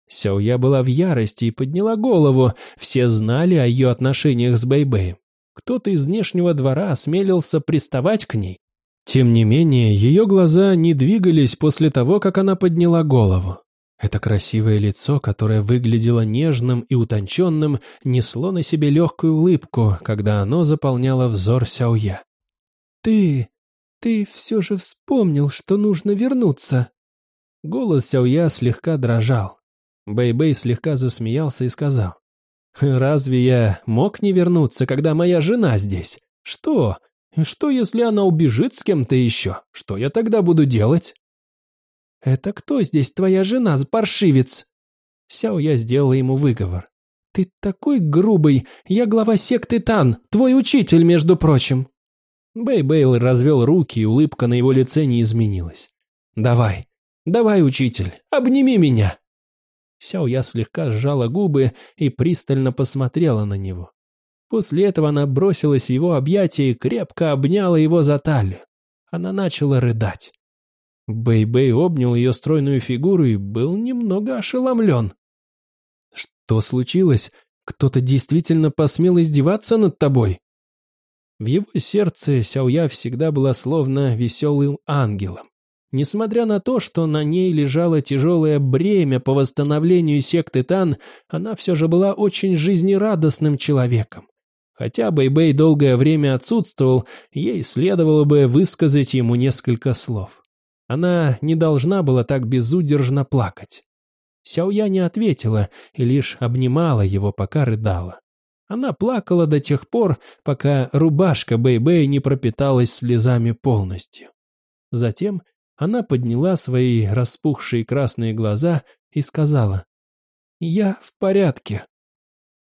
Сяоя была в ярости и подняла голову. Все знали о ее отношениях с Бэйбэем. Кто-то из внешнего двора осмелился приставать к ней. Тем не менее, ее глаза не двигались после того, как она подняла голову. Это красивое лицо, которое выглядело нежным и утонченным, несло на себе легкую улыбку, когда оно заполняло взор Сяоя. «Ты... ты все же вспомнил, что нужно вернуться!» Голос Сяоя слегка дрожал. Бэй-Бэй слегка засмеялся и сказал. «Разве я мог не вернуться, когда моя жена здесь? Что? Что, если она убежит с кем-то еще? Что я тогда буду делать?» «Это кто здесь твоя жена, паршивец?» Сяо я сделала ему выговор. «Ты такой грубый! Я глава секты Тан, твой учитель, между прочим!» Бэй Бейл развел руки, и улыбка на его лице не изменилась. «Давай, давай, учитель, обними меня!» Сяо я слегка сжала губы и пристально посмотрела на него. После этого она бросилась в его объятия и крепко обняла его за талию. Она начала рыдать. Бэй-Бэй обнял ее стройную фигуру и был немного ошеломлен. «Что случилось? Кто-то действительно посмел издеваться над тобой?» В его сердце Сяоя всегда была словно веселым ангелом. Несмотря на то, что на ней лежало тяжелое бремя по восстановлению секты Тан, она все же была очень жизнерадостным человеком. Хотя Бэй-Бэй долгое время отсутствовал, ей следовало бы высказать ему несколько слов. Она не должна была так безудержно плакать. Сяоя не ответила и лишь обнимала его, пока рыдала. Она плакала до тех пор, пока рубашка Бэй-Бэй не пропиталась слезами полностью. Затем она подняла свои распухшие красные глаза и сказала «Я в порядке».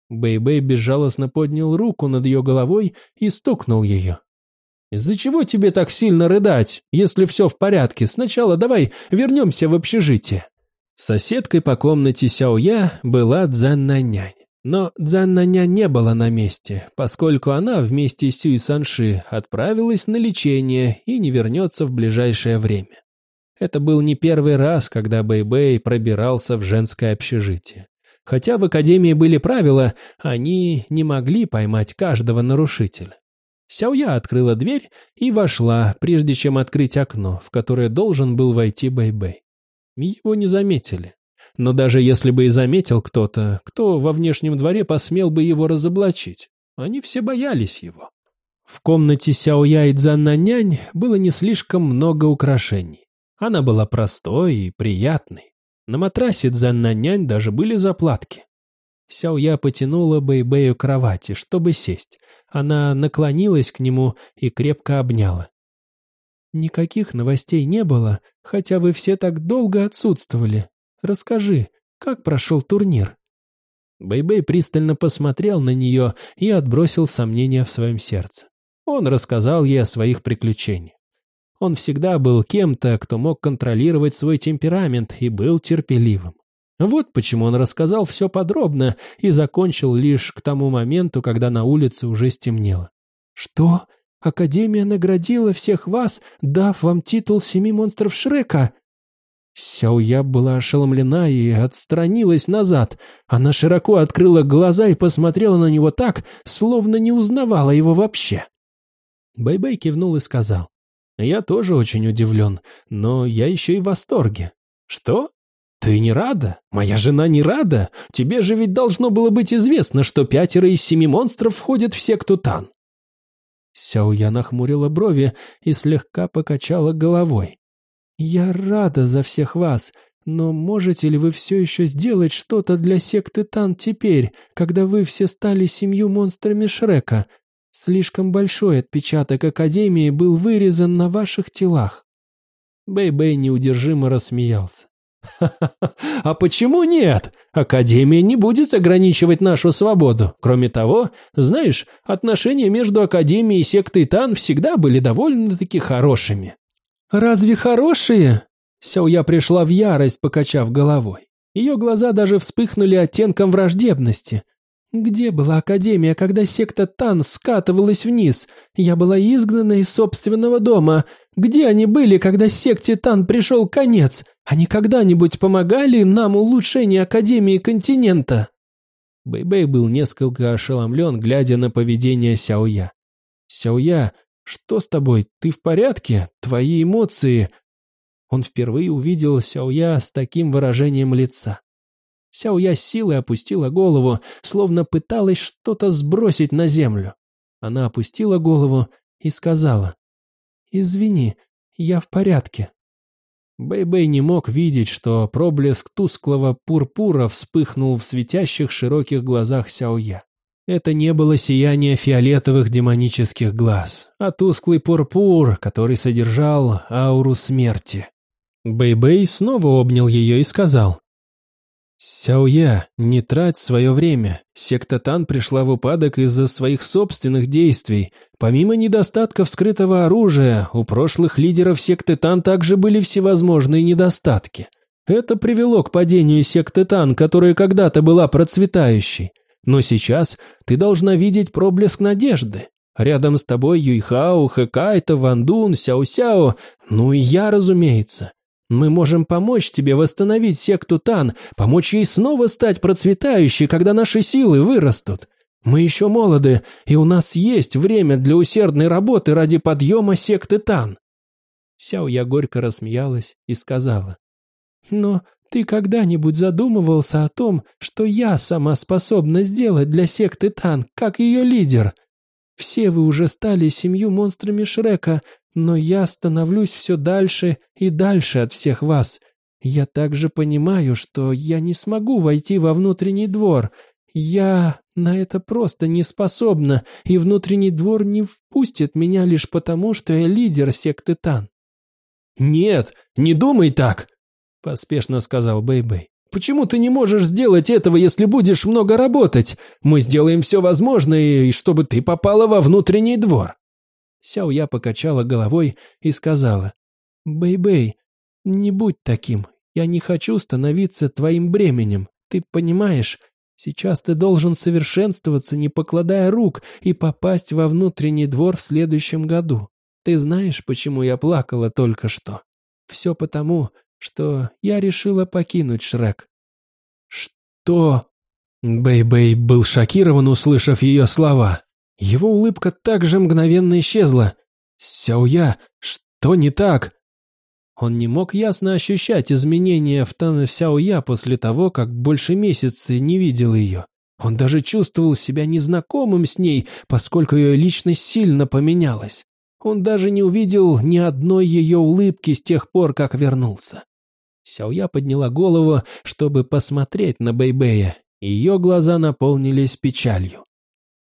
Бэй-Бэй безжалостно поднял руку над ее головой и стукнул ее. Из-за чего тебе так сильно рыдать, если все в порядке? Сначала давай вернемся в общежитие». Соседкой по комнате Сяоя была Цзаннанянь. Но Цзаннанянь не была на месте, поскольку она вместе с Сюй Санши отправилась на лечение и не вернется в ближайшее время. Это был не первый раз, когда Бэй-Бэй пробирался в женское общежитие. Хотя в академии были правила, они не могли поймать каждого нарушителя. Сяоя открыла дверь и вошла, прежде чем открыть окно, в которое должен был войти Бэй-Бэй. Его не заметили. Но даже если бы и заметил кто-то, кто во внешнем дворе посмел бы его разоблачить? Они все боялись его. В комнате Сяоя и Цзаннанянь было не слишком много украшений. Она была простой и приятной. На матрасе Цзаннанянь даже были заплатки. Сяоя потянула Бэйбэю к кровати, чтобы сесть. Она наклонилась к нему и крепко обняла. «Никаких новостей не было, хотя вы все так долго отсутствовали. Расскажи, как прошел турнир?» Бэйбэй пристально посмотрел на нее и отбросил сомнения в своем сердце. Он рассказал ей о своих приключениях. Он всегда был кем-то, кто мог контролировать свой темперамент и был терпеливым. Вот почему он рассказал все подробно и закончил лишь к тому моменту, когда на улице уже стемнело. «Что? Академия наградила всех вас, дав вам титул семи монстров Шрека?» Сяоя была ошеломлена и отстранилась назад. Она широко открыла глаза и посмотрела на него так, словно не узнавала его вообще. Бэйбэй -бэй кивнул и сказал. «Я тоже очень удивлен, но я еще и в восторге». «Что? «Ты не рада? Моя жена не рада? Тебе же ведь должно было быть известно, что пятеро из семи монстров входят в секту Тан». Сяоя нахмурила брови и слегка покачала головой. «Я рада за всех вас, но можете ли вы все еще сделать что-то для секты Тан теперь, когда вы все стали семью монстрами Шрека? Слишком большой отпечаток Академии был вырезан на ваших телах». Бэй-Бэй неудержимо рассмеялся. А почему нет? Академия не будет ограничивать нашу свободу. Кроме того, знаешь, отношения между Академией и сектой Тан всегда были довольно-таки хорошими. Разве хорошие? Сяоя пришла в ярость, покачав головой. Ее глаза даже вспыхнули оттенком враждебности. Где была Академия, когда секта Тан скатывалась вниз? Я была изгнана из собственного дома. Где они были, когда секте Тан пришел конец? Они когда-нибудь помогали нам улучшению Академии континента?» Бэй-Бэй был несколько ошеломлен, глядя на поведение Сяоя. «Сяоя, что с тобой? Ты в порядке? Твои эмоции...» Он впервые увидел Сяоя с таким выражением лица. Сяоя силой опустила голову, словно пыталась что-то сбросить на землю. Она опустила голову и сказала, «Извини, я в порядке». Бэй-Бэй не мог видеть, что проблеск тусклого пурпура вспыхнул в светящихся широких глазах Сяоя. Это не было сияние фиолетовых демонических глаз, а тусклый пурпур, который содержал ауру смерти. Бэй-Бэй снова обнял ее и сказал, «Сяоя, не трать свое время. Секта Тан пришла в упадок из-за своих собственных действий. Помимо недостатков скрытого оружия, у прошлых лидеров секты Тан также были всевозможные недостатки. Это привело к падению секты Тан, которая когда-то была процветающей. Но сейчас ты должна видеть проблеск надежды. Рядом с тобой Юйхао, Хэкайто, Вандун, Сяо-Сяо, ну и я, разумеется. Мы можем помочь тебе восстановить секту Тан, помочь ей снова стать процветающей, когда наши силы вырастут. Мы еще молоды, и у нас есть время для усердной работы ради подъема секты Тан». Сяо я горько рассмеялась и сказала. «Но ты когда-нибудь задумывался о том, что я сама способна сделать для секты Тан, как ее лидер? Все вы уже стали семью монстрами Шрека, но я становлюсь все дальше и дальше от всех вас. Я также понимаю, что я не смогу войти во внутренний двор. Я на это просто не способна, и внутренний двор не впустит меня лишь потому, что я лидер секты Тан». «Нет, не думай так!» – поспешно сказал Бэйбэй. «Почему ты не можешь сделать этого, если будешь много работать? Мы сделаем все возможное, и чтобы ты попала во внутренний двор». Сяо Я покачала головой и сказала, «Бэй-бэй, не будь таким. Я не хочу становиться твоим бременем. Ты понимаешь, сейчас ты должен совершенствоваться, не покладая рук, и попасть во внутренний двор в следующем году. Ты знаешь, почему я плакала только что? Все потому, что я решила покинуть Шрек». «Что?» Бэй-бэй был шокирован, услышав ее слова. Его улыбка также мгновенно исчезла. «Сяоя, что не так?» Он не мог ясно ощущать изменения в Тан Сяоя после того, как больше месяца не видел ее. Он даже чувствовал себя незнакомым с ней, поскольку ее личность сильно поменялась. Он даже не увидел ни одной ее улыбки с тех пор, как вернулся. Сяоя подняла голову, чтобы посмотреть на Бэйбэя, ее глаза наполнились печалью.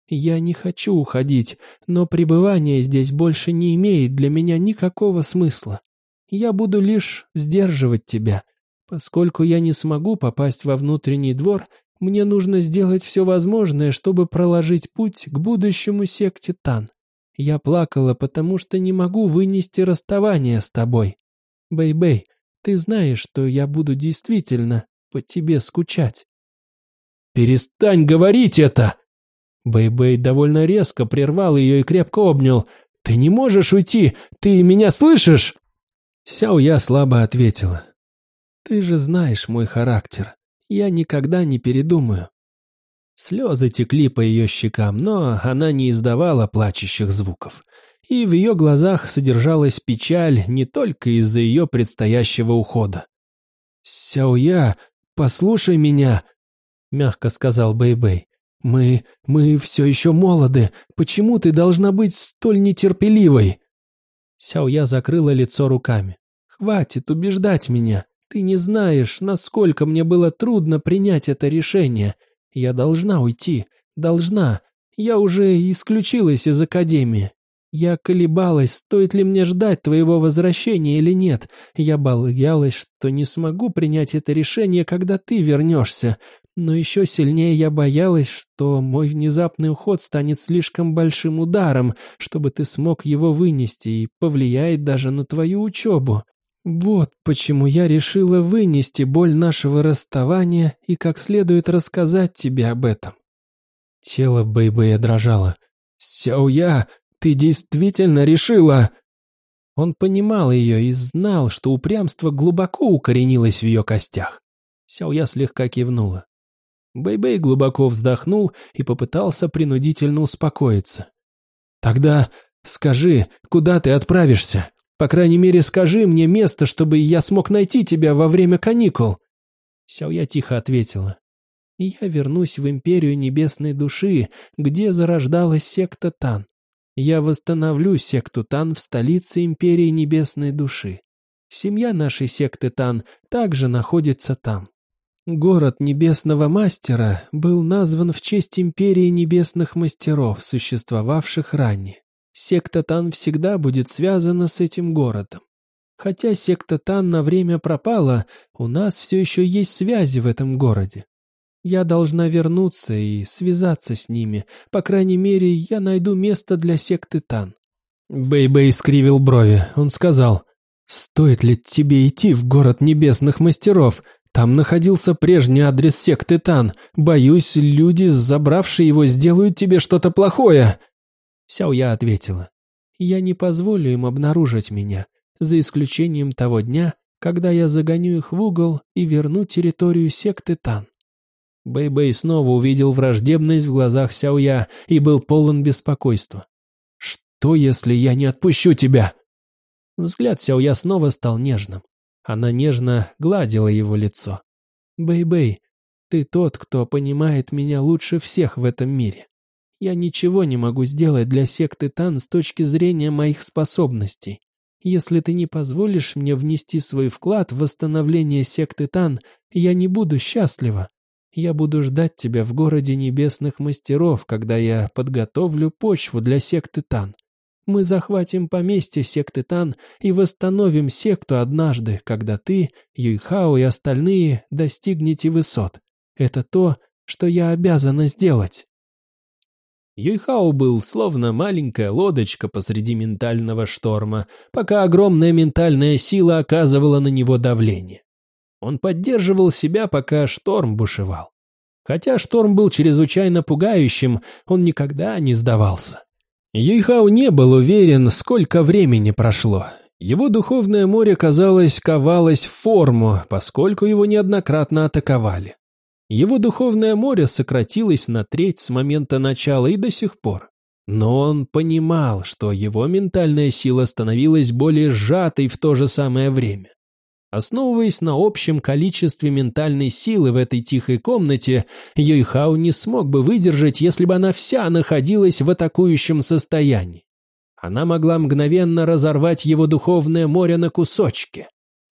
Я не хочу уходить, но пребывание здесь больше не имеет для меня никакого смысла. Я буду лишь сдерживать тебя. Поскольку я не смогу попасть во внутренний двор, мне нужно сделать все возможное, чтобы проложить путь к будущему секте Тан. Я плакала, потому что не могу вынести расставание с тобой. Бэй-бэй, ты знаешь, что я буду действительно по тебе скучать. «Перестань говорить это!» Бэй-Бэй довольно резко прервал ее и крепко обнял. «Ты не можешь уйти! Ты меня слышишь?» Сяо Я слабо ответила. «Ты же знаешь мой характер. Я никогда не передумаю». Слезы текли по ее щекам, но она не издавала плачущих звуков. И в ее глазах содержалась печаль не только из-за ее предстоящего ухода. «Сяоя, послушай меня», — мягко сказал Бэй-Бэй. «Мы... мы все еще молоды. Почему ты должна быть столь нетерпеливой?» Сяоя закрыла лицо руками. «Хватит убеждать меня. Ты не знаешь, насколько мне было трудно принять это решение. Я должна уйти. Должна. Я уже исключилась из академии. Я колебалась, стоит ли мне ждать твоего возвращения или нет. Я боялась, что не смогу принять это решение, когда ты вернешься. Но еще сильнее я боялась, что мой внезапный уход станет слишком большим ударом, чтобы ты смог его вынести и повлияет даже на твою учебу. Вот почему я решила вынести боль нашего расставания и как следует рассказать тебе об этом. Тело Бэйбэя дрожало. «Сяоя, ты действительно решила...» Он понимал ее и знал, что упрямство глубоко укоренилось в ее костях. Сяоя слегка кивнула. Бэйбэй -бэй глубоко вздохнул и попытался принудительно успокоиться. «Тогда скажи, куда ты отправишься? По крайней мере, скажи мне место, чтобы я смог найти тебя во время каникул». Сяоя тихо ответила. «Я вернусь в Империю Небесной Души, где зарождалась секта Тан. Я восстановлю секту Тан в столице Империи Небесной Души. Семья нашей секты Тан также находится там. Город Небесного Мастера был назван в честь Империи Небесных Мастеров, существовавших ранее. Секта Тан всегда будет связана с этим городом. Хотя секта Тан на время пропала, у нас все еще есть связи в этом городе. Я должна вернуться и связаться с ними. По крайней мере, я найду место для секты Тан». Бэй-Бэй скривил брови. Он сказал, «Стоит ли тебе идти в город небесных мастеров? Там находился прежний адрес секты Тан. Боюсь, люди, забравшие его, сделают тебе что-то плохое». Сяо Я ответила, «Я не позволю им обнаружить меня, за исключением того дня, когда я загоню их в угол и верну территорию секты Тан». Бэй-Бэй снова увидел враждебность в глазах Сяоя и был полон беспокойства. «Что, если я не отпущу тебя?» Взгляд Сяоя снова стал нежным. Она нежно гладила его лицо. «Бэй-Бэй, ты тот, кто понимает меня лучше всех в этом мире. Я ничего не могу сделать для секты Тан с точки зрения моих способностей. Если ты не позволишь мне внести свой вклад в восстановление секты Тан, я не буду счастлива. Я буду ждать тебя в городе небесных мастеров, когда я подготовлю почву для секты Тан. Мы захватим поместье секты Тан и восстановим секту однажды, когда ты, Юйхао и остальные достигнете высот. Это то, что я обязана сделать». Юйхао был словно маленькая лодочка посреди ментального шторма, пока огромная ментальная сила оказывала на него давление. Он поддерживал себя, пока шторм бушевал. Хотя шторм был чрезвычайно пугающим, он никогда не сдавался. Юйхао не был уверен, сколько времени прошло. Его духовное море, казалось, ковалось в форму, поскольку его неоднократно атаковали. Его духовное море сократилось на треть с момента начала и до сих пор. Но он понимал, что его ментальная сила становилась более сжатой в то же самое время. Основываясь на общем количестве ментальной силы в этой тихой комнате, Юйхао не смог бы выдержать, если бы она вся находилась в атакующем состоянии. Она могла мгновенно разорвать его духовное море на кусочки.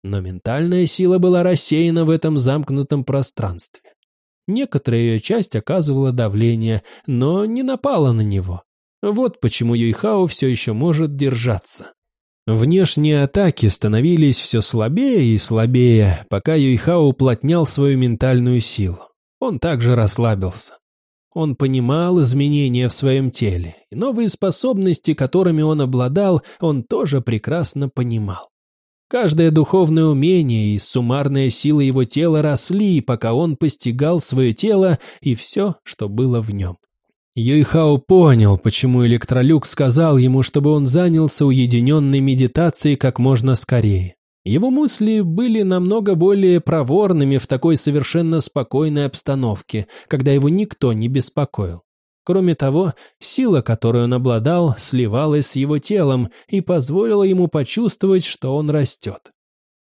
Но ментальная сила была рассеяна в этом замкнутом пространстве. Некоторая ее часть оказывала давление, но не напала на него. Вот почему Юйхао все еще может держаться. Внешние атаки становились все слабее и слабее, пока Юйхао уплотнял свою ментальную силу. Он также расслабился. Он понимал изменения в своем теле, и новые способности, которыми он обладал, он тоже прекрасно понимал. Каждое духовное умение и суммарная сила его тела росли, пока он постигал свое тело и все, что было в нем. Юйхао понял, почему Электролюк сказал ему, чтобы он занялся уединенной медитацией как можно скорее. Его мысли были намного более проворными в такой совершенно спокойной обстановке, когда его никто не беспокоил. Кроме того, сила, которую он обладал, сливалась с его телом и позволила ему почувствовать, что он растет.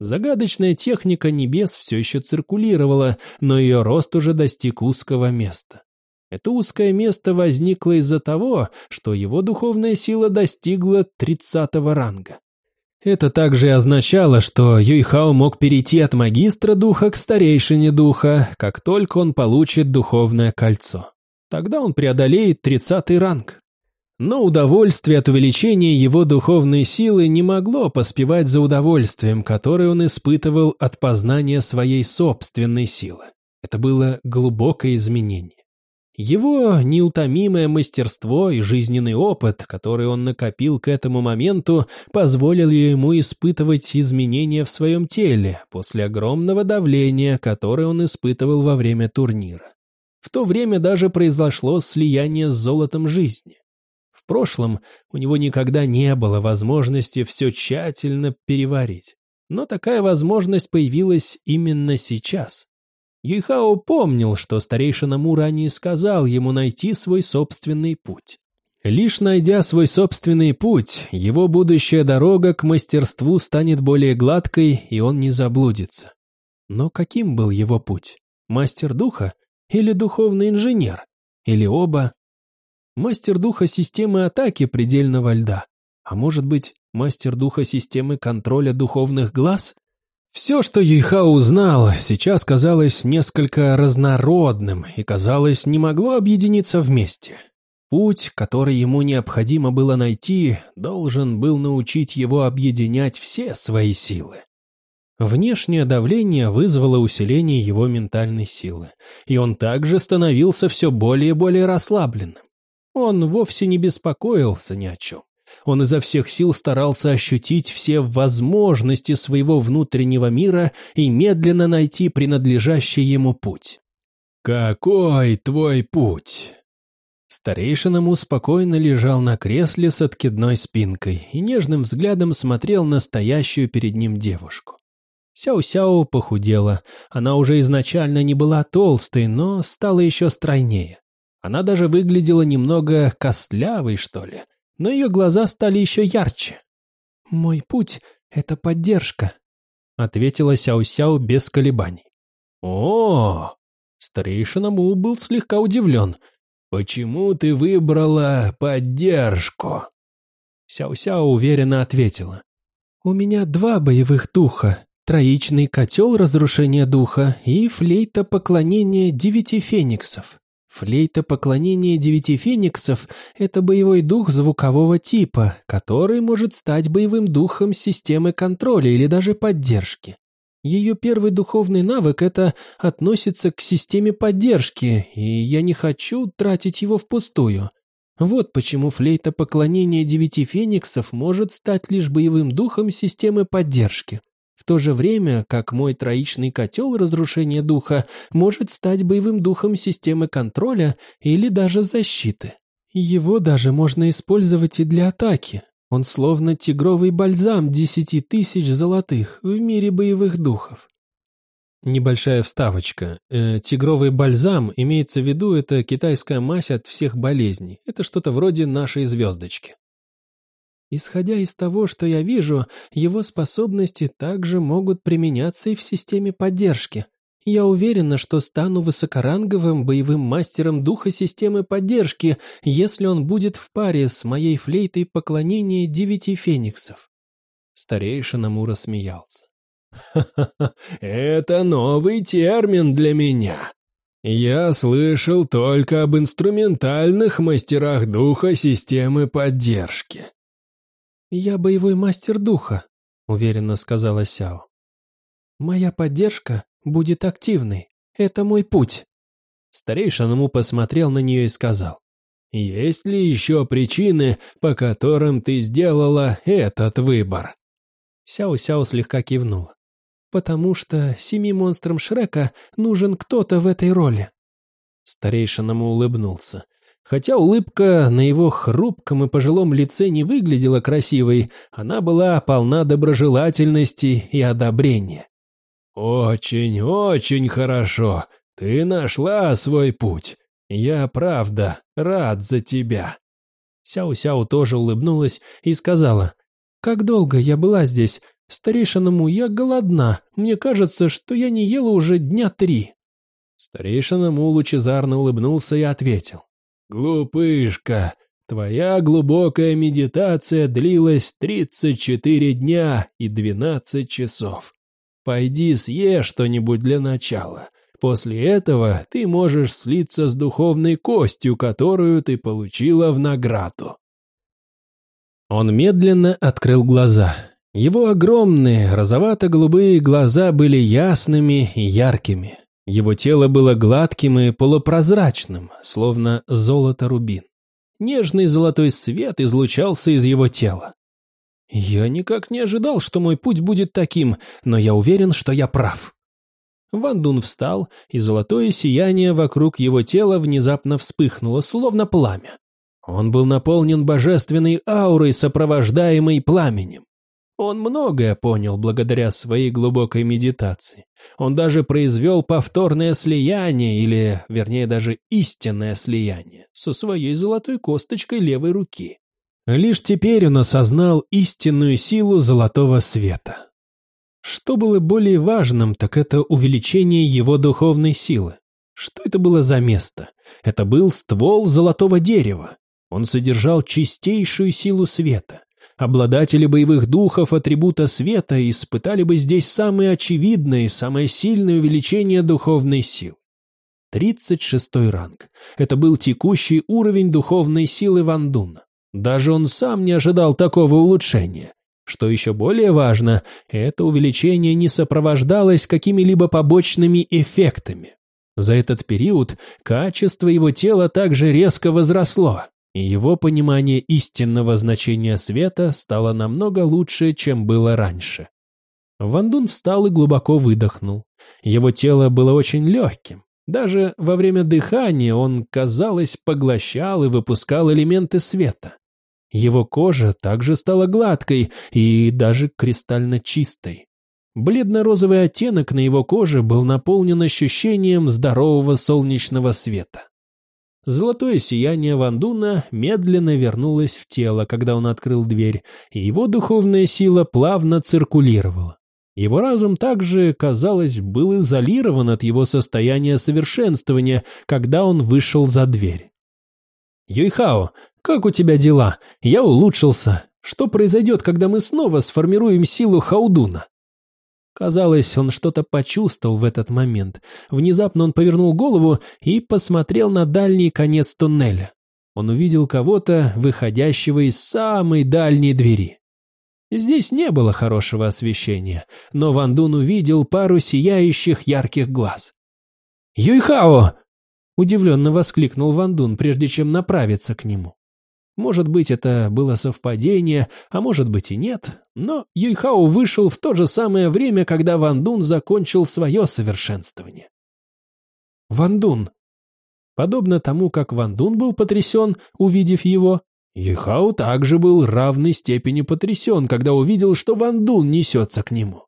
Загадочная техника небес все еще циркулировала, но ее рост уже достиг узкого места. Это узкое место возникло из-за того, что его духовная сила достигла тридцатого ранга. Это также означало, что Юйхао мог перейти от магистра духа к старейшине духа, как только он получит духовное кольцо. Тогда он преодолеет тридцатый ранг. Но удовольствие от увеличения его духовной силы не могло поспевать за удовольствием, которое он испытывал от познания своей собственной силы. Это было глубокое изменение. Его неутомимое мастерство и жизненный опыт, который он накопил к этому моменту, позволили ему испытывать изменения в своем теле после огромного давления, которое он испытывал во время турнира. В то время даже произошло слияние с золотом жизни. В прошлом у него никогда не было возможности все тщательно переварить. Но такая возможность появилась именно сейчас. Юйхао помнил, что старейшина Му ранее сказал ему найти свой собственный путь. Лишь найдя свой собственный путь, его будущая дорога к мастерству станет более гладкой, и он не заблудится. Но каким был его путь? Мастер духа или духовный инженер? Или оба? Мастер духа системы атаки предельного льда. А может быть, мастер духа системы контроля духовных глаз? Все, что Юйха узнал, сейчас казалось несколько разнородным и, казалось, не могло объединиться вместе. Путь, который ему необходимо было найти, должен был научить его объединять все свои силы. Внешнее давление вызвало усиление его ментальной силы, и он также становился все более и более расслабленным. Он вовсе не беспокоился ни о чем. Он изо всех сил старался ощутить все возможности своего внутреннего мира и медленно найти принадлежащий ему путь. «Какой твой путь?» Старейшина Му спокойно лежал на кресле с откидной спинкой и нежным взглядом смотрел на стоящую перед ним девушку. Сяо-Сяо похудела. Она уже изначально не была толстой, но стала еще стройнее. Она даже выглядела немного костлявой, что ли, но ее глаза стали еще ярче. «Мой путь — это поддержка», — ответила Сяо-Сяо без колебаний. «О!» Старейшина Му был слегка удивлен. «Почему ты выбрала поддержку?» Сяо-Сяо уверенно ответила. «У меня два боевых духа, троичный котел разрушения духа и флейта поклонения девяти фениксов. Флейта поклонения девяти фениксов – это боевой дух звукового типа, который может стать боевым духом системы контроля или даже поддержки. Ее первый духовный навык – это относится к системе поддержки, и я не хочу тратить его впустую. Вот почему флейта поклонения девяти фениксов может стать лишь боевым духом системы поддержки то же время как мой троичный котел разрушения духа может стать боевым духом системы контроля или даже защиты. Его даже можно использовать и для атаки. Он словно тигровый бальзам десяти тысяч золотых в мире боевых духов. Небольшая вставочка. Э, тигровый бальзам, имеется в виду, это китайская мазь от всех болезней. Это что-то вроде нашей звездочки. Исходя из того, что я вижу, его способности также могут применяться и в системе поддержки. Я уверена, что стану высокоранговым боевым мастером духа системы поддержки, если он будет в паре с моей флейтой поклонения девяти фениксов. Старейшина Мура смеялся. «Ха-ха-ха, это новый термин для меня. Я слышал только об инструментальных мастерах духа системы поддержки. «Я боевой мастер духа», — уверенно сказала Сяо. «Моя поддержка будет активной. Это мой путь». Старейшина Му посмотрел на нее и сказал. «Есть ли еще причины, по которым ты сделала этот выбор?» Сяо-Сяо слегка кивнула. «Потому что семи монстрам Шрека нужен кто-то в этой роли». Старейшина Му улыбнулся. Хотя улыбка на его хрупком и пожилом лице не выглядела красивой, она была полна доброжелательности и одобрения. «Очень, очень хорошо. Ты нашла свой путь. Я, правда, рад за тебя». Сяо-Сяо тоже улыбнулась и сказала, «Как долго я была здесь? Старейшиному я голодна. Мне кажется, что я не ела уже дня три». Старейшина Му лучезарно улыбнулся и ответил. «Глупышка, твоя глубокая медитация длилась 34 дня и 12 часов. Пойди съешь что-нибудь для начала. После этого ты можешь слиться с духовной костью, которую ты получила в награду». Он медленно открыл глаза. Его огромные розовато-голубые глаза были ясными и яркими. Его тело было гладким и полупрозрачным, словно золото-рубин. Нежный золотой свет излучался из его тела. Я никак не ожидал, что мой путь будет таким, но я уверен, что я прав. Ван Дун встал, и золотое сияние вокруг его тела внезапно вспыхнуло, словно пламя. Он был наполнен божественной аурой, сопровождаемой пламенем. Он многое понял благодаря своей глубокой медитации. Он даже произвел повторное слияние, или, вернее, даже истинное слияние, со своей золотой косточкой левой руки. Лишь теперь он осознал истинную силу золотого света. Что было более важным, так это увеличение его духовной силы. Что это было за место? Это был ствол золотого дерева. Он содержал чистейшую силу света. Обладатели боевых духов атрибута света испытали бы здесь самое очевидное и самое сильное увеличение духовной силы. 36 ранг. Это был текущий уровень духовной силы Вандуна. Даже он сам не ожидал такого улучшения. Что еще более важно, это увеличение не сопровождалось какими-либо побочными эффектами. За этот период качество его тела также резко возросло и его понимание истинного значения света стало намного лучше, чем было раньше. Вандун встал и глубоко выдохнул. Его тело было очень легким. Даже во время дыхания он, казалось, поглощал и выпускал элементы света. Его кожа также стала гладкой и даже кристально чистой. Бледно-розовый оттенок на его коже был наполнен ощущением здорового солнечного света. Золотое сияние Вандуна медленно вернулось в тело, когда он открыл дверь, и его духовная сила плавно циркулировала. Его разум также, казалось, был изолирован от его состояния совершенствования, когда он вышел за дверь. «Юйхао, как у тебя дела? Я улучшился. Что произойдет, когда мы снова сформируем силу Хаудуна?» Казалось, он что-то почувствовал в этот момент. Внезапно он повернул голову и посмотрел на дальний конец туннеля. Он увидел кого-то, выходящего из самой дальней двери. Здесь не было хорошего освещения, но Ван Дун увидел пару сияющих ярких глаз. «Юйхао!» – удивленно воскликнул Ван Дун, прежде чем направиться к нему. Может быть, это было совпадение, а может быть и нет, но Юйхао вышел в то же самое время, когда Ван Дун закончил свое совершенствование. Ван Дун. Подобно тому, как Ван Дун был потрясен, увидев его, Юйхао также был равной степени потрясен, когда увидел, что Ван Дун несется к нему.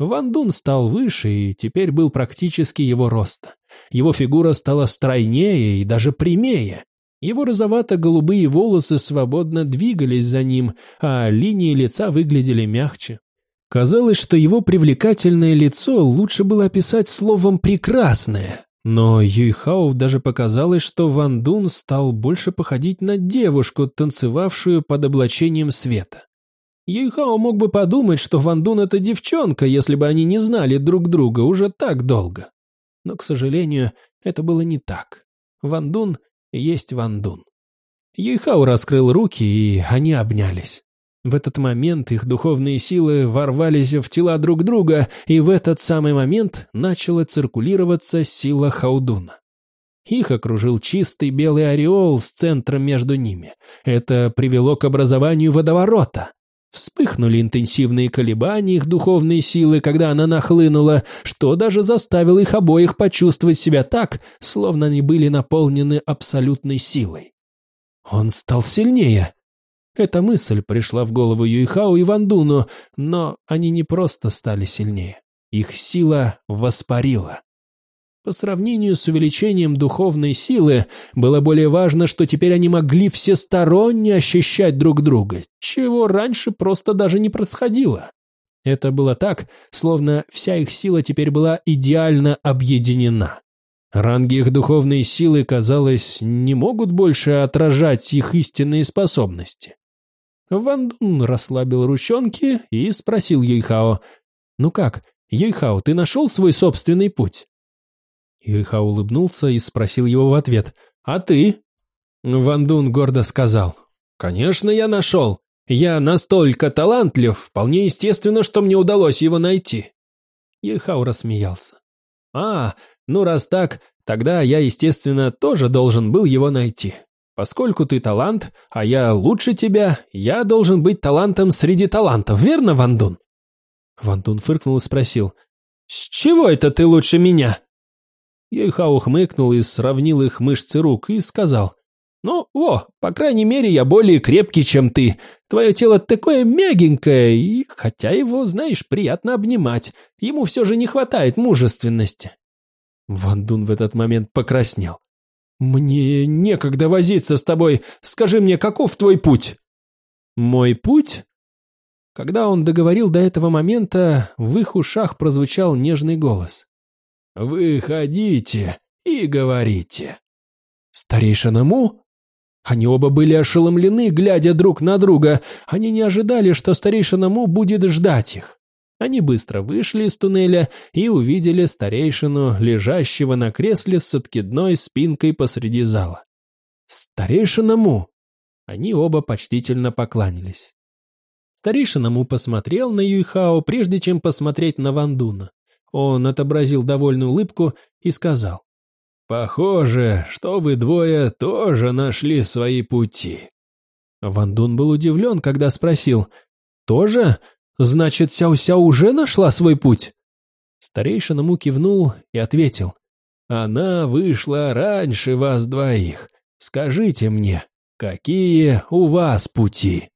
Ван Дун стал выше и теперь был практически его роста. Его фигура стала стройнее и даже прямее. Его розовато-голубые волосы свободно двигались за ним, а линии лица выглядели мягче. Казалось, что его привлекательное лицо лучше было описать словом «прекрасное». Но Юйхао даже показалось, что Ван Дун стал больше походить на девушку, танцевавшую под облачением света. Юйхао мог бы подумать, что Ван Дун это девчонка, если бы они не знали друг друга уже так долго. Но, к сожалению, это было не так. Ван Дун есть Ван Дун. Юйхао раскрыл руки, и они обнялись. В этот момент их духовные силы ворвались в тела друг друга, и в этот самый момент начала циркулироваться сила Хаудуна. Их окружил чистый белый ореол с центром между ними. Это привело к образованию водоворота. Вспыхнули интенсивные колебания их духовной силы, когда она нахлынула, что даже заставило их обоих почувствовать себя так, словно они были наполнены абсолютной силой. Он стал сильнее. Эта мысль пришла в голову Юйхао и Вандуну, но они не просто стали сильнее. Их сила воспарила. По сравнению с увеличением духовной силы, было более важно, что теперь они могли всесторонне ощущать друг друга, чего раньше просто даже не происходило. Это было так, словно вся их сила теперь была идеально объединена. Ранги их духовной силы, казалось, не могут больше отражать их истинные способности. Ван Дун расслабил ручонки и спросил Юйхао, «Ну как, Юйхао, ты нашел свой собственный путь?» Юйха улыбнулся и спросил его в ответ. «А ты?» Ван Дун гордо сказал. «Конечно, я нашел. Я настолько талантлив, вполне естественно, что мне удалось его найти». Юйхао рассмеялся. «А, ну раз так, тогда я, естественно, тоже должен был его найти. Поскольку ты талант, а я лучше тебя, я должен быть талантом среди талантов, верно, Ван Дун?» Ван Дун фыркнул и спросил. «С чего это ты лучше меня?» Ейхау хмыкнул и сравнил их мышцы рук и сказал, Ну, о, по крайней мере, я более крепкий, чем ты. Твое тело такое мягенькое, и хотя его, знаешь, приятно обнимать, ему все же не хватает мужественности. Ван Дун в этот момент покраснел. «Мне некогда возиться с тобой. Скажи мне, каков твой путь?» «Мой путь?» Когда он договорил до этого момента, в их ушах прозвучал нежный голос. «Выходите и говорите». «Старейшина Му?» Они оба были ошеломлены, глядя друг на друга. Они не ожидали, что старейшина Му будет ждать их. Они быстро вышли из туннеля и увидели старейшину, лежащего на кресле с откидной спинкой посреди зала. «Старейшина Му!» Они оба почтительно покланялись. Старейшина Му посмотрел на Юйхао, прежде чем посмотреть на Вандуна. Он отобразил довольную улыбку и сказал. «Похоже, что вы двое тоже нашли свои пути». Вандун был удивлен, когда спросил. «Тоже? Значит, Сяо-Сяо уже нашла свой путь?» Старейшина Му кивнул и ответил. «Она вышла раньше вас двоих. Скажите мне, какие у вас пути?»